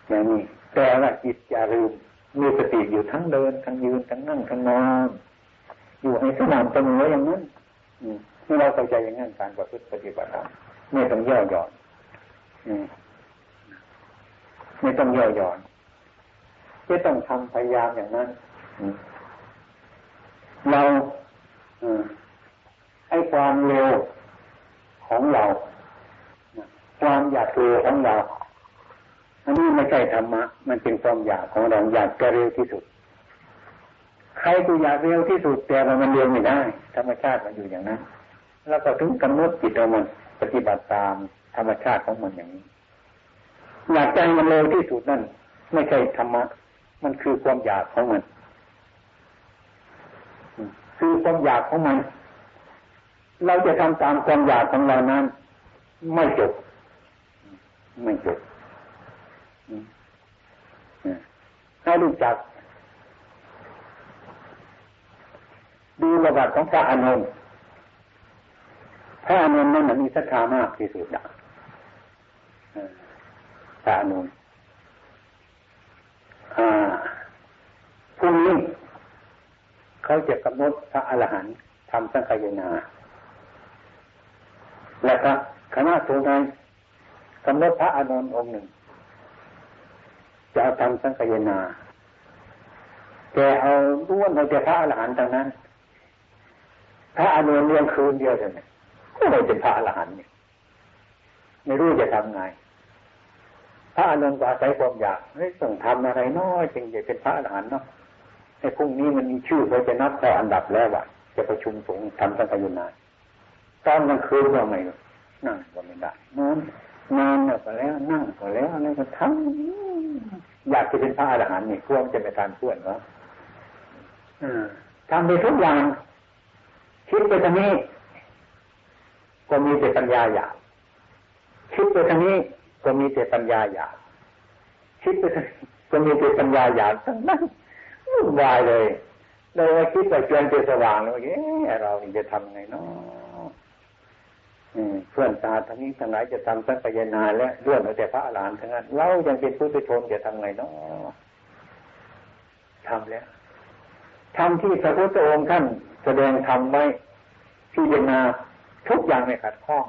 อย่างนี้แต่ว่าจิตอย่าลืมมีสติอยู่ทั้งเดินทั้งยืนทั้งนั่งทั้งนอนอยู่ให้สม่ำเสมออย่างนั้นเมื่เราเข้าใจอย่างนั้นการประพฤติปฏิบัติไม่ต้องย่อหย่อน ไม่ต้องย่อหย่อนไม่ต้องทำพยายามอย่างนั้นเราไอ้ความเร็วของเรา ความอยากเร็วของเราอันนี้ไม่ใช่ธรรมะ มันเป็นความอยากของเราอยากจะเร็วที่สุด ใครก็อยากเร็วที่สุดแต่มันเร็วไม่ได้ ธรรมชาติมันอยู่อย่างนั้น แล้วก็ถึงกำหนดจิตเรามันปฏิบัติตาม ธรรมชาติของมันอย่างนี้อยากใจมันเร็วที่สุดนั่น ไม่ใช่ธรรมะ มันคือความอยากของมัน คือความอยากของมัน เราจะทำตามความอยากของเรานั้น ไม่จบ ไม่จบให้รู้จักดูระดับของพระอนุนพระอนุนนั่นมีศรัทธามากที่สุดนะ พระอนุนพรุ่งนี้เขาจะกำหนดพระอรหันต์ทำสังขยนา แล้วก็คณะสงฆ์นั้นกำหนดพระอนุนองค์หนึ่ง จะเอาทำสังขยนาแต่เอาล้วนเอาแต่พระอรหันต์ทางนั้น พระอนุนเรื่องคืนเดียวเลยก็เลยเป็นพระอรหันต์เนี่ยไม่รู้จะทำไง พระอนุนก็อาศัยความอยากต้องทำอะไรน้อยจึงจะเป็นพระอรหันต์เนาะไอ้พรุ่งนี้มันมีชื่อเขาจะนับข้ออันดับแล้วว่าจะประชุมสงฆ์ทำสังฆยนานตอนกลางคืนก็ไม่นั่งก็ไม่ได้นอนนอนก็แล้วนั่งก็แล้วอะไรก็ทั้งอยากจะเป็นพระอรหันต์นี่พวกจะไปทานพื่อนวะทำไปทุกอย่างคิดไปทางนี้ ก็มีแต่ปัญญาอยากคิดไปทางนี้ ก็มีแต่ปัญญาอยากคิดไปทางก็มีแต่ปัญญาอยากทั้งนั้นวุ่นวายเลยเลยว่าคิดไปจนจะสว่างแล้วเอ๊ะเราจะทำไงเนาะเพื่อนตาทั้งนี้ทั้งหลายจะทำสังปยนาและเรื่องแต่พระอรหันต์ทั้งนั้นเรายังเป็นผู้ไปชนจะทำไงเนาะทำแล้วทำที่พระพุทธองค์ท่านแสดงทำไว้พิจารณาทุกอย่างไม่ขัดข้อง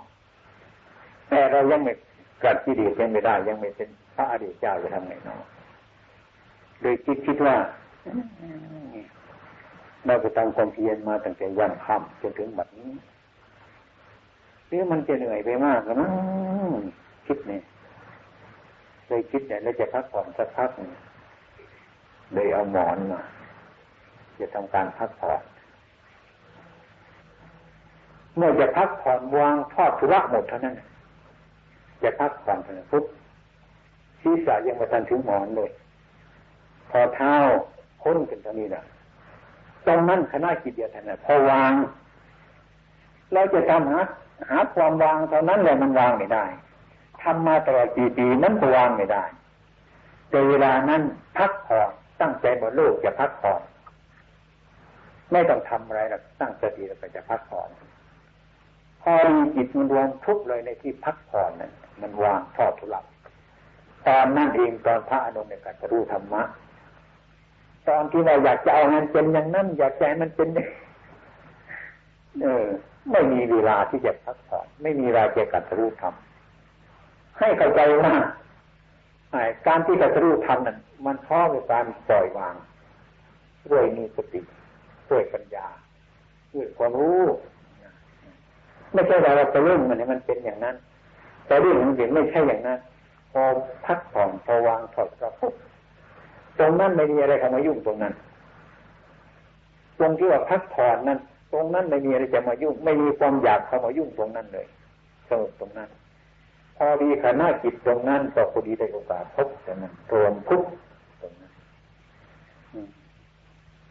แต่เรายังไม่ กัดที่ดียังไม่ได้ยังไม่เป็นพระอดีตเจ้าจะทำไงเนาะโดยคิดคิดว่าเราไปตั้งความเพียรมาตั้งแต่ยันค่ำจนถึงบัดนี้หรือมันจะเหนื่อยไปมากนะคิดเนี่ยเลยคิดเนี่ยแล้วจะพักผ่อนสักพักนึงเลยเอาหมอนมาจะทำการพักผ่อนเมื่อจะพักผ่อนวางทอดธุระหมดเท่านั้น จะพักผ่อนเท่านั้นปุ๊บศีรษะยังม่ทันถึงหมอนเลย พอเท้าพ้นกันตรงนี้นะตรงนั้นคณะกิจเดียวกันนะพอวาง เราจะทำหาหาความวางเท่านั้นแหละมันวางไม่ได้ทำมาตลอดกี่ปีนั้นก็วางไม่ได้แต่เวลานั้นพักผ่อนตั้งใจบนโลกจะพักผ่อนไม่ต้องทำอะไรหรอกตั้งสติแล้วก็จะพักผ่อนพอมีจิตมันรวมทุกเลยในที่พักผ่อนนั้น มันวางทอดทุลับตอนนั่นเองตอนพระอนุนในการรู้ธรรมะตอนที่เราอยากจะเอามันเป็นอย่างนั้น อยากจะให้มันเป็นเออไม่มีเวลาที่จะพักผ่อนไม่มีเวลาจะกัดรู้ธรรมให้เข้าใจว่าการที่กัดรู้ธรรมนั้นมันพร้อมกับการปล่อยวางด้วยมีสติด้วยปัญญาด้วยความรู้ไม่ใช่เราไปเรื่องมันมันเป็นอย่างนั้น แต่เรื่องมันเป็นไม่ใช่อย่างนั้น พอพักผ่อนพอวางถอดกระพุตรงนั้นไม่มีอะไรเข้ามายุ่งตรงนั้น ตรงที่ว่าพักผ่อนนั้น ตรงนั้นไม่มีอะไรจะมายุ่ง ไม่มีความอยากเข้ามายุ่งตรงนั้นเลยสงบตรงนั้น พอดีขณะจิตตรงนั้นก็พอดีได้โอกาสพบตรงนั้นรวมทุกตรงนั้น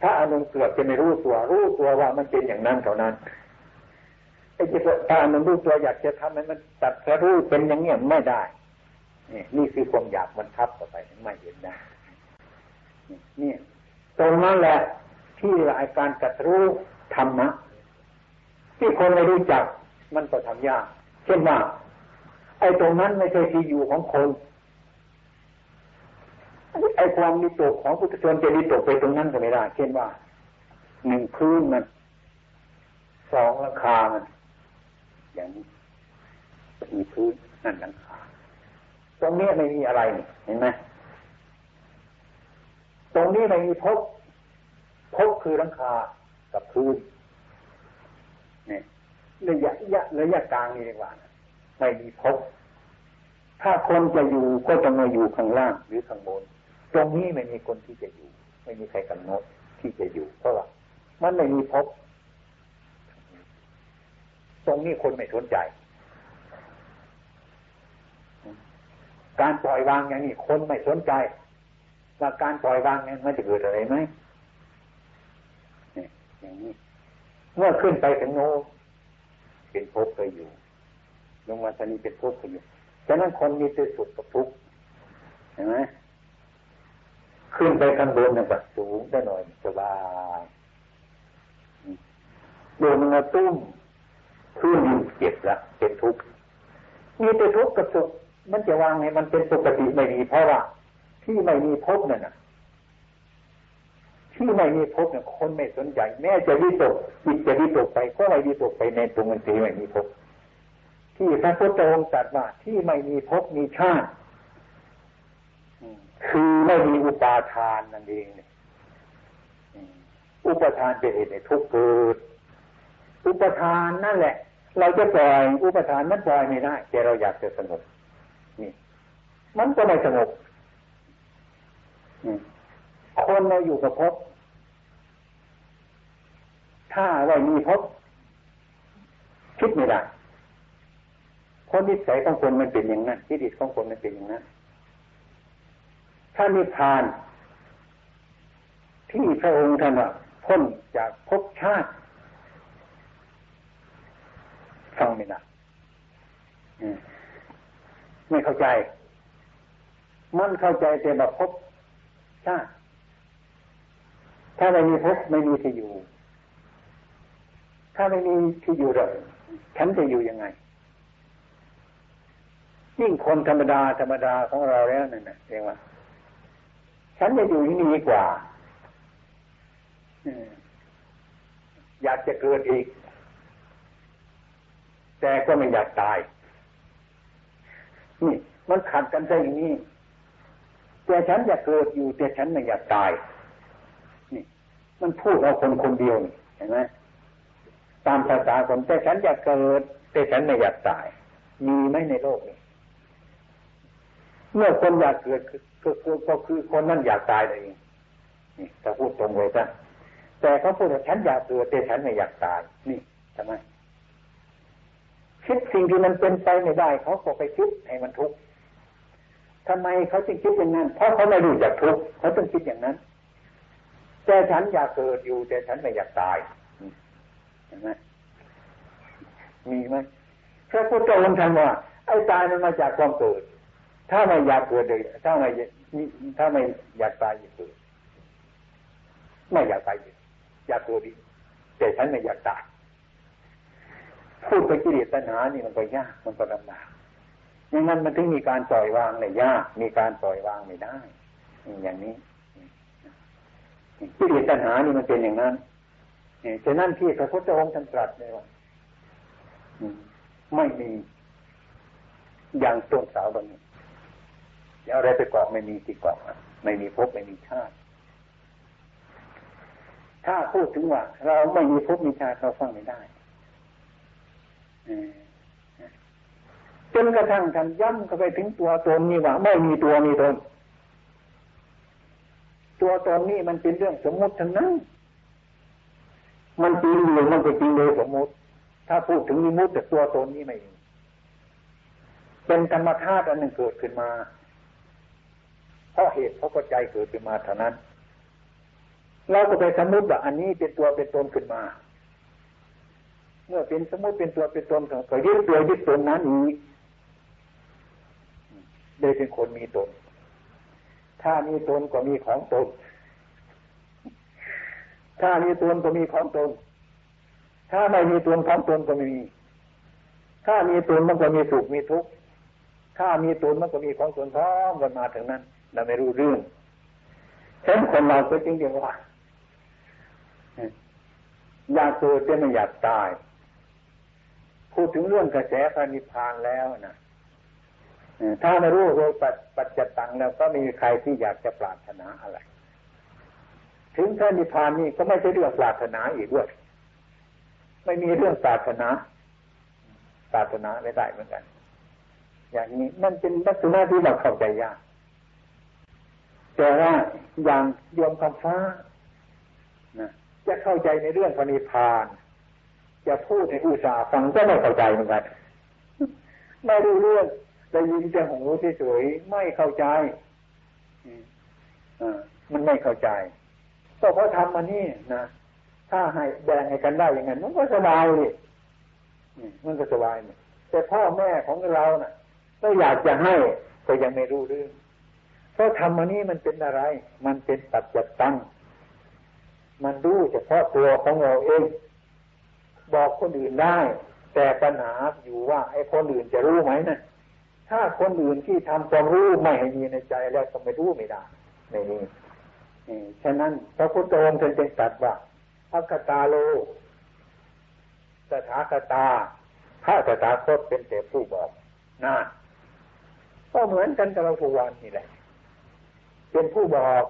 ถ้าอนุเกือบจะไม่รู้ตัว รู้ตัวว่ามันเป็นอย่างนั้นเท่านั้น ไอ้จิตถ้าอนุรู้ตัวอยากจะทำให้มันตัดสรู้เป็นอย่างเงี้ยไม่ได้นี่นี่คือความอยากมันทับต่อไปไม่เห็นได้นี่ตรงนั้นแหละที่รายการกัดรู้ธรรมะที่คนไม่รู้จักมันก็ทำยาก เช่นว่าไอ้ตรงนั้นไม่ใช่ที่อยู่ของคนไอ้ความมีตกของพุทธชนจะมีตกไปตรงนั้นก็ไม่ได้ เช่นว่าหนึ่งพื้นมันสองราคามัน อย่างนี้มีพื้นนั่นหลังคาตรงนี้ไม่มีอะไรเห็นไหมตรงนี้ไม่มีพบพบคือหลังคากับพื้นเนี่ยระยะระยะระยะกลางนี่ดีกว่าไม่มีพบถ้าคนจะอยู่ก็จะมาอยู่ข้างล่างหรือข้างบน ตรงนี้ไม่มีคนที่จะอยู่ ไม่มีใครกำหนดที่จะอยู่เพราะว่ามันไม่มีพบ ตรงนี้คนไม่สนใจ การปล่อยวางอย่างนี้คนไม่สนใจ ว่าการปล่อยวางนั้มันจะเกิดอะไรไหมอย่างนี้ เมื่อขึ้นไปถึงโน้เป็นภพไปอยู่ ลงมาตอนนี้เป็นภพไปอยู่ฉะนั้นคนมีแต่สุขกับทุกข์เห็นไหมขึ้นไปข้างบนนี่ยสูงได้หน่อยสบายโดนมันตุ้ม ขึ้นดินเจ็บละเป็นทุกข์มีแต่ทุกข์กับสุขมันจะวางไงมันเป็นปกติไม่มีเพราะว่าที่ไม่มีภพนั่นน่ะที่ไม่มีภพเนี่ยคนไม่สนใจ แม้จะวิตกจิตจะวิตกไป ก็ไม่วิตกไปในตรงมันสีไม่มีภพที่พระพุทธองค์ตรัสว่าที่ไม่มีภพมีชาติคือไม่มีอุปาทานนั่นเองเนี่ยอุปทานเป็นเหตุในทุกเกิด อุปทานนั่นแหละ เราจะปล่อยอุปทานมันปล่อยไม่ได้แต่เราอยากจะสงบนี่มันก็ไม่สงบคนเราอยู่กับภพถ้าว่ามีภพคิดไม่ได้คนนิสัยของคนมันเป็นอย่างนั้นทิฏฐิของคนมันเป็นอย่างนั้นถ้านิพาน ที่พระองค์ท่านว่าพ้นจากภพชาติ ฟังไม่ได้ไม่เข้าใจ มันเข้าใจแต่แบบภพชาติถ้าไม่มีภพไม่มีที่อยู่ ถ้าไม่มีที่อยู่เลยฉันจะอยู่ยังไงยิ่งคนธรรมดาธรรมดาของเราแล้วนั่นนะเรียกว่า ฉันจะอยู่ที่นี่ดีกว่าอยากจะเกิดอีก แต่ก็ไม่อยากตาย นี่ มันขัดกันซะอย่างนี้แต่ฉันอยากเกิดอยู่ แต่ฉันไม่อยากตาย นี่ มันพูดเอาคนคนเดียวเห็นไหมตามภาษาคนแต่ฉันอยากเกิด แต่ฉันไม่อยากตาย มีไหมในโลกนี้เมื่อคนอยากเกิดก็คือก็คือคนนั้นอยากตายเลยนี่ถ้าพูดตรงเลยจ้ะแต่เขาพูดว่าฉันอยากเกิดแต่ฉันไม่อยากตาย นี่ทำไม คิดสิ่งที่มันเป็นไปไม่ได้เขาก็ไปคิดให้มันทุกข์ทำไมเขาจึงคิดอย่างนั้น เพราะเขาไม่รู้จักทุกข์เขาต้องคิดอย่างนั้น แต่ฉันอยากเกิดอยู่ แต่ฉันไม่อยากตายเห็นไหมมีไหมพระพุทธองค์ท่านว่า ไอ้ตายมันมาจากความเกิด ถ้าไม่อยากเกิดเลยถ้าไม่ถ้าไม่อยากตายอย่าเกิด ไม่อยากตายอยากเกิดดีแต่ฉันไม่อยากตาย พูดไปกิเลสตัณหานี่มันก็ยากมันก็ลำบากอย่างนั้นมันถึงมีการปล่อยวางเนี่ยยาก มีการปล่อยวางไม่ได้ อย่างนี้กิเลสตัณหานี่มันเป็นอย่างนั้นฉะนั้นที่พระพุทธองค์ท่านตรัสเลยว่าไม่มีอย่างต้นสาวบางนี้จะอะไรไปเกาะไม่มีที่เกาะไม่มีภพไม่มีชาติ ถ้าพูดถึงว่า เราไม่มีภพมีชาติเราฟังไม่ได้ จนกระทั่งท่านย้ำเข้าไปถึงตัวตนนี่ว่าไม่มีตัวมีตน ตัวตนนี่มันเป็นเรื่องสมมติทั้งนั้น มันจริงอยู่มันก็จริงโดยสมมติ ถ้าพูดถึงนิมุตแต่ตัวตนนี้ไม่มีเป็นธรรมธาตุอันหนึ่งเกิดขึ้นมา เพราะเหตุเพราะปัจจัยเกิดขึ้นมาเท่านั้น เราก็ไปสมมติว่าอันนี้เป็นตัวเป็นตนขึ้นมา เมื่อเป็นสมมติเป็นตัวเป็นตนก็ยึดตัวยึดตนนั้นอีกเลยเป็นคนมีตน ถ้ามีตนก็มีของตน ถ้ามีตนก็มีของตน ถ้าไม่มีตนของตนก็ไม่มี ถ้ามีตนมันก็มีสุขมีทุกข์ ถ้ามีตนมันก็มีของตนพร้อมกันมาถึงนั้น เราไม่รู้เรื่องฉะนั้นคนเราก็จึงเรียกว่าอยากเกิดแต่ไม่อยากตาย พูดถึงเรื่องกระแสพระนิพพานแล้วนะถ้าไม่รู้โดยปัจจตังแล้วก็ไมีใครที่อยากจะปรารถนาอะไร ถึงพระนิพพานนี่ก็ไม่ใช่เรื่องปรารถนาอีกด้วย ไม่มีเรื่องปรารถนา ปรารถนาไม่ได้เหมือนกัน อย่างนี้มันเป็นลักษณะที่เราเข้าใจยากแต่ว่าอย่างโยมคำฟ้านะจะเข้าใจในเรื่องพระนิพพาน จะพูดในอุตสาห์ฟังก็ไม่เข้าใจเหมือนกันไม่รู้เรื่องได้ยินแต่หูเฉยๆไม่เข้าใจมันไม่เข้าใจก็เพราะทำมานี่นะถ้าให้แบ่งให้กันได้อย่างนั้นมันก็สบายเลยมันก็สบายแต่พ่อแม่ของเรานะ่ะก็อยากจะให้ก็ยังไม่รู้เรื่องเพราะทำมานี่มันเป็นอะไร มันเป็นปัจจัตั้งมันรู้เฉพาะตัวของเราเอง บอกคนอื่นได้ แต่ปัญหาอยู่ว่าไอ้คนอื่นจะรู้ไหมนะ่ะถ้าคนอื่นที่ทำความรู้ไม่มีในใจแล้วก็ไม่รู้ไม่ได้ในนี้ฉะนั้นพระพุทธองค์จึงตรัสว่าพระกตาโลสถาคตาพระสถาคตเป็นแต่ผู้บอกน่าก็เหมือนกันกับเราผู้วันนี่แหละ เป็นผู้บอก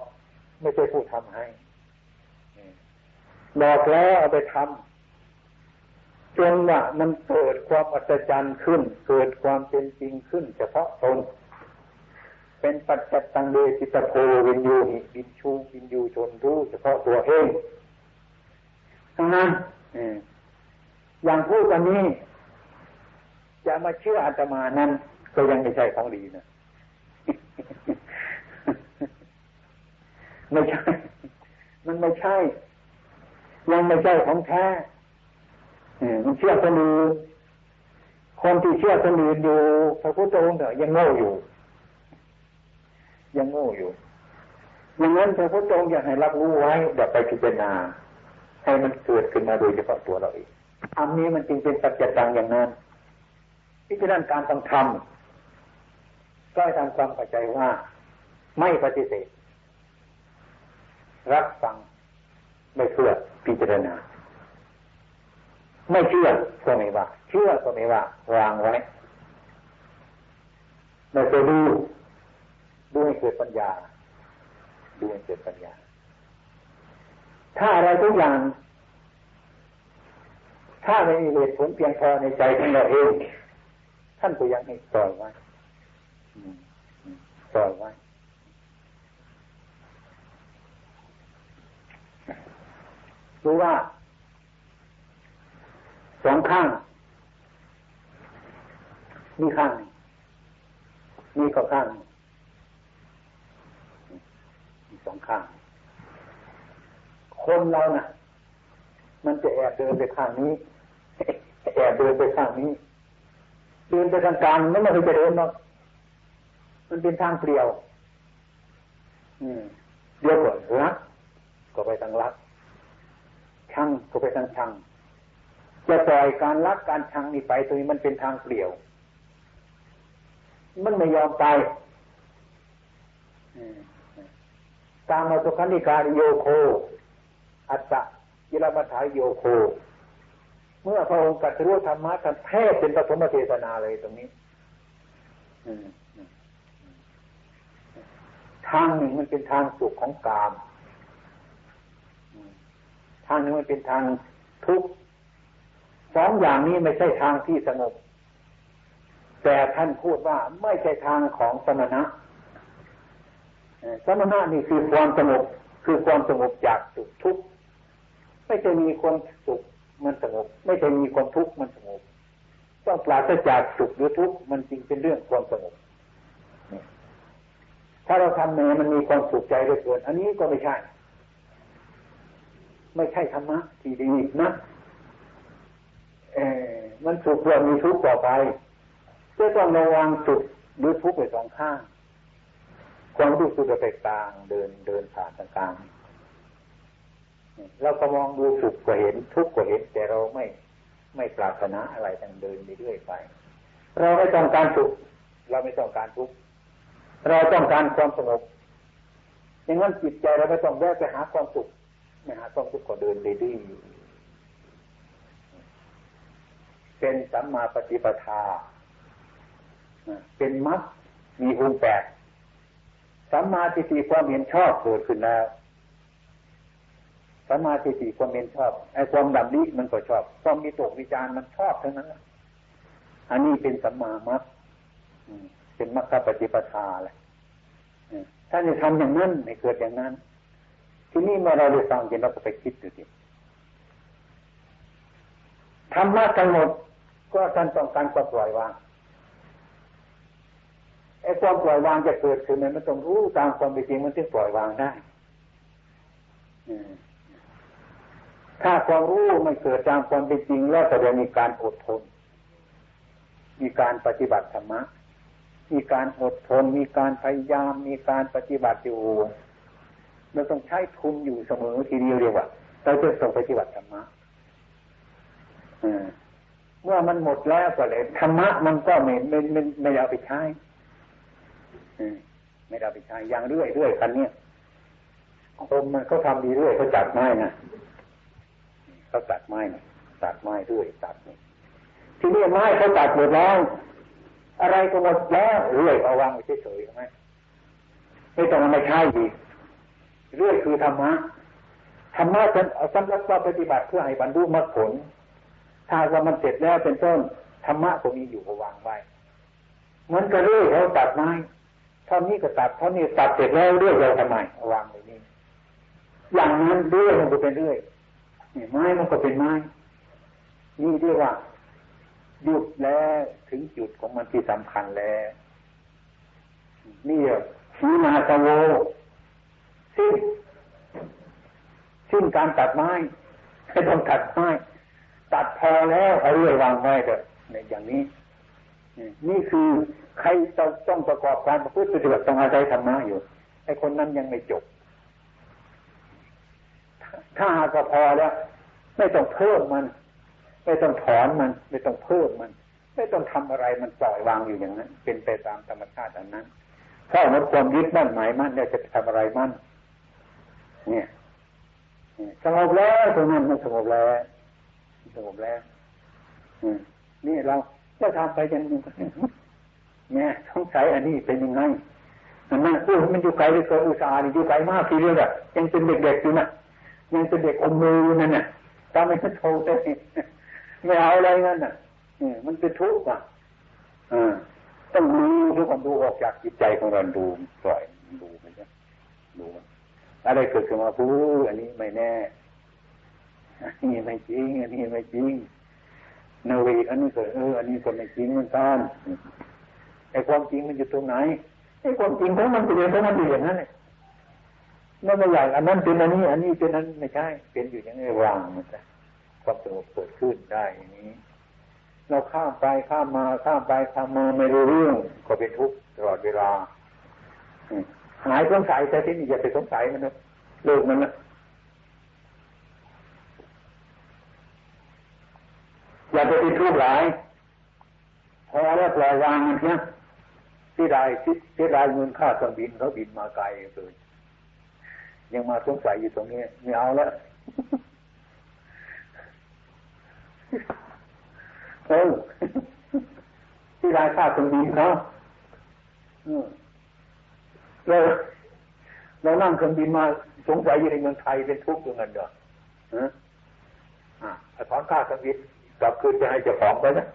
ไม่ใช่ผู้ทำให้บอกแล้วเอาไปทำ จนว่ามันเกิดความอัศจรรย์ขึ้น เกิดความเป็นจริงขึ้น เฉพาะตน เป็นปัจจัตตังเดชิตโพวินยูหิวินชูวินยูชนรู้เฉพาะตัวเองทั้งนั้นอย่างพูดกันนี้ จะมาเชื่ออาตมานั้น ก็ยังไม่ใช่ของดีนะไม่ใช่ มันไม่ใช่ ยังไม่ใช่ของแท้ มันเชื่อคนอื่นคนที่เชื่อคนอื่นอยู่พระพุทธองค์เนี่ยยังโง่อยู่ ยังโง่อยู่อย่างนั้นพระพุทธองค์อยากให้รับรู้ไว้อย่าไปพิจารณา ให้มันเกิดขึ้นมาโดยเฉพาะตัวเราเองอันนี้มันจึงเป็นปัจจัยตังอย่างนั้นพิจารณาการต้องทำก็ให้ทำความเข้าใจว่า ไม่ปฏิเสธรับฟังไม่เพื่อพิจารณา ไม่เชื่อก็ไม่ว่า เชื่อก็ไม่ว่า วางไว้ไม่ไปดูดูให้เกิดปัญญา ดูให้เกิดปัญญา ถ้าอะไรทุกอย่าง ถ้าไม่มีเหตุผลเพียงพอในใจของเราเองท่านก็ยังให้ปล่อยไว้ปล่อยไว้รู้ว่า สองข้างมีข้างมีก็ข้างมีสองข้าง คนเรานะ่ะ มันจะแอบเดินไปข้างนี้ แอบเดินไปข้างนี้ เดินไปทางกลางไม่ไม่เคยจะเดินหรอกมันเป็นทางเปลี่ยว อืมเดียวก่อนรักก็ไปทางรัก ช่างก็ไปทางช่าง จะปล่อยการรักการชังนี่ไปตัวนี้มันเป็นทางเปลี่ยว มันไม่ยอมไปตามมาสุขันิการโยโค อัตตะยิรมัฐายโยโค เมื่อพระองค์กัตรู้ธรรมะท่านแท้เป็นปฐมเทศนาเลยตรงนี้ทางหนึ่งมันเป็นทางสุขของกาม ทางหนึ่งมันเป็นทางทุกข์ สองอย่างนี้ไม่ใช่ทางที่สงบแต่ท่านพูดว่าไม่ใช่ทางของสมณะสมณะนี่คือความสงบคือความสงบจากสุขทุกข์ไม่จะมีความสุขมันสงบ ไม่จะมีความทุกข์มันสงบต้องปราศจากสุขหรือทุกข์มันจริงเป็นเรื่องความสงบถ้าเราทำแม้มันมีความสุขใจเหลือเกินอันนี้ก็ไม่ใช่ ไม่ใช่ธรรมะที่ดีนะ มันสุขเพื่อมีทุกข์ต่อไปก็ต้องระวังสุขหรือทุกข์ไปสองข้าง ความรู้สึกไปกลางเดินเดินผ่านกลางเราก็มองดูสุขก็เห็นทุกข์ก็เห็น แต่เราไม่ไม่ปรารถนาอะไรทั้งเดินไปเรื่อยไป เราไม่ต้องการสุขเราไม่ต้องการทุกข์เราต้องการความสงบอย่างนั้นจิตใจเราไม่ต้องแวะไปหาความสุขไม่หาความสุขก็เดินดีๆอยู่ เป็นสัมมาปฏิปทา เป็นมรรคมีองค์แปดสัมมาทิฏฐิความเห็นชอบเกิดขึ้นแล้วสัมมาทิฏฐิความเห็นชอบไอ้ความดำดิมันก็ชอบ ความมีตกวิจารมันชอบทั้งนั้นอันนี้เป็นสัมมามรรคเป็นมรรคปฏิปทาแหละถ้าจะทำอย่างนั้นไม่เกิดอย่างนั้น ทีนี้เมื่อเราได้ฟังจนเราก็ไปคิดดูสิธรรมะทั้งหมด ก็ท่านต้องการความปล่อยวางไอ้ความปล่อยวางจะเกิดขึ้นมันต้องรู้ตามความเป็นจริงมันถึงปล่อยวางได้ถ้าความรู้ไม่เกิดตามความเป็นจริง แล้วแสดงมีการอดทน มีการปฏิบัติธรรมะ มีการอดทน มีการพยายาม มีการปฏิบัติอยู่เราต้องใช้ทุนอยู่เสมอทีเดียวเรียกว่าเราจะต้องปฏิบัติธรรมะ เมื่อมันหมดแล้วก็เลยธรรมะมันก็ไม่ไม่ไม่ไม่เอาไปใช้ไม่เอาไปใช้อย่างเรื่อยเรื่อยกันเนี่ยคมมันเขาทำดีเรื่อยเขาจัดไม้นะเขาตัดไม้นะตัดไม้ด้วยตัดนี่ทีนี้ไม้เขาตัดหมดแล้วอะไรก็หมดแล้วเรื่อยเอาวางไว้เฉยๆใช่ไหมไม่ต้องมาใช้อีกเรื่อยคือธรรมะธรรมะสำหรับว่าปฏิบัติเพื่อให้บรรลุมรรคผล ถ้าว่ามันเสร็จแล้วเป็นต้นธรรมะก็มีอยู่ก็วางไว้เหมันก็เรื่อยเขาตัดไม้เท่านี้ก็ตัดเท่านี้ตัดเสร็จแล้วเรื่อยเราทำไมวางไว้นี่อย่างนั้นเรื่อยมันก็เป็นเรื่อยไม้มันก็เป็นไม้นี่เรียกว่าหยุดแล้วถึงจุดของมันที่สำคัญแล้วนี่สีนาสโวสิ้นสิ้นการตัดไม้ไม่ต้องตัดไม้ ตัดพอแล้วเอาเรื่อยวางไว้เถอะในอย่างนี้นี่คือใครต้องประกอบการประพฤติปฏิบัติต้องอาศัยธรรมะอยู่ไอ้คนนั้นยังไม่จบ ถ้าหากพอแล้ว ไม่ต้องเพิ่มมัน ไม่ต้องถอนมัน ไม่ต้องเพิ่มมัน ไม่ต้องทำอะไรมันปล่อยวางอยู่อย่างนั้น เป็นไปตามธรรมชาติอันนั้นถ้ามันความยึดมั่นหมายมั่นเนี่ยจะทำอะไรมั่นเนี่ยสงบแล้วตรงนั้นมันสงบแล้ว สงบแล้วนี่เราก็ทำไปจนเนี่ยสงสัยอันนี้เป็นยังไงมันน่าอู้มันอยู่ไกลเลยเกินอุตสาห์อยู่ไกลมากทีเดียวแบบยังเป็นเด็กๆอยู่นะยังเป็นเด็กอมมือนั่นน่ะถ้าไม่โทได้ไม่เอาอะไรนั่นน่ะมันเป็นทุกข์อะต้องดูทุกคนดูออกจากจิตใจของเราดูปล่อยดูมันจะดูอะไรเกิดขึ้นมาพูอันนี้ไม่แน่ อันนี้ไม่จริง อันนี้ไม่จริงนาวีอันนี้ก็เออ อันนี้ก็ไม่จริงเหมือนกันไอ้ความจริงมันอยู่ตรงไหนไอ้ความจริงของมันเป็นอย่างนั้นเป็นอย่างนั้นเลยนั่นไม่อย่างอันนั้นเป็นอันนี้ อันนี้เป็นนั้นไม่ใช่ เป็นอยู่อย่างนี้วางมันจะความสงบเกิดขึ้นได้อย่างนี้ เราข้ามไปข้ามมาข้ามไปข้ามมาไม่รู้เรื่อง ก็เป็นทุกข์ตลอดเวลาหายสงสัยแต่ที่นี่อย่าไปสงสัยมันนะเลิกมันนะ อย่าไปติดทุกข์หลายพอแล้วปล่อยวางมันเนี่ยที่ใดที่ใดเงินค่าเครื่องบินเขาบินมาไกลเลยยังมาสงสัยอยู่ตรงนี้ไม่เอาแล้วเออที่รายค่าเครื่องบินเขาเราเรานั่งเครื่องบินมาสงสัยอยู่ในเมืองไทยเป็นทุกข์อย่างนั้นเด้ออ่าถอนค่าเครื่องบิน กลับคืนจะให้เจ้าของไปนะ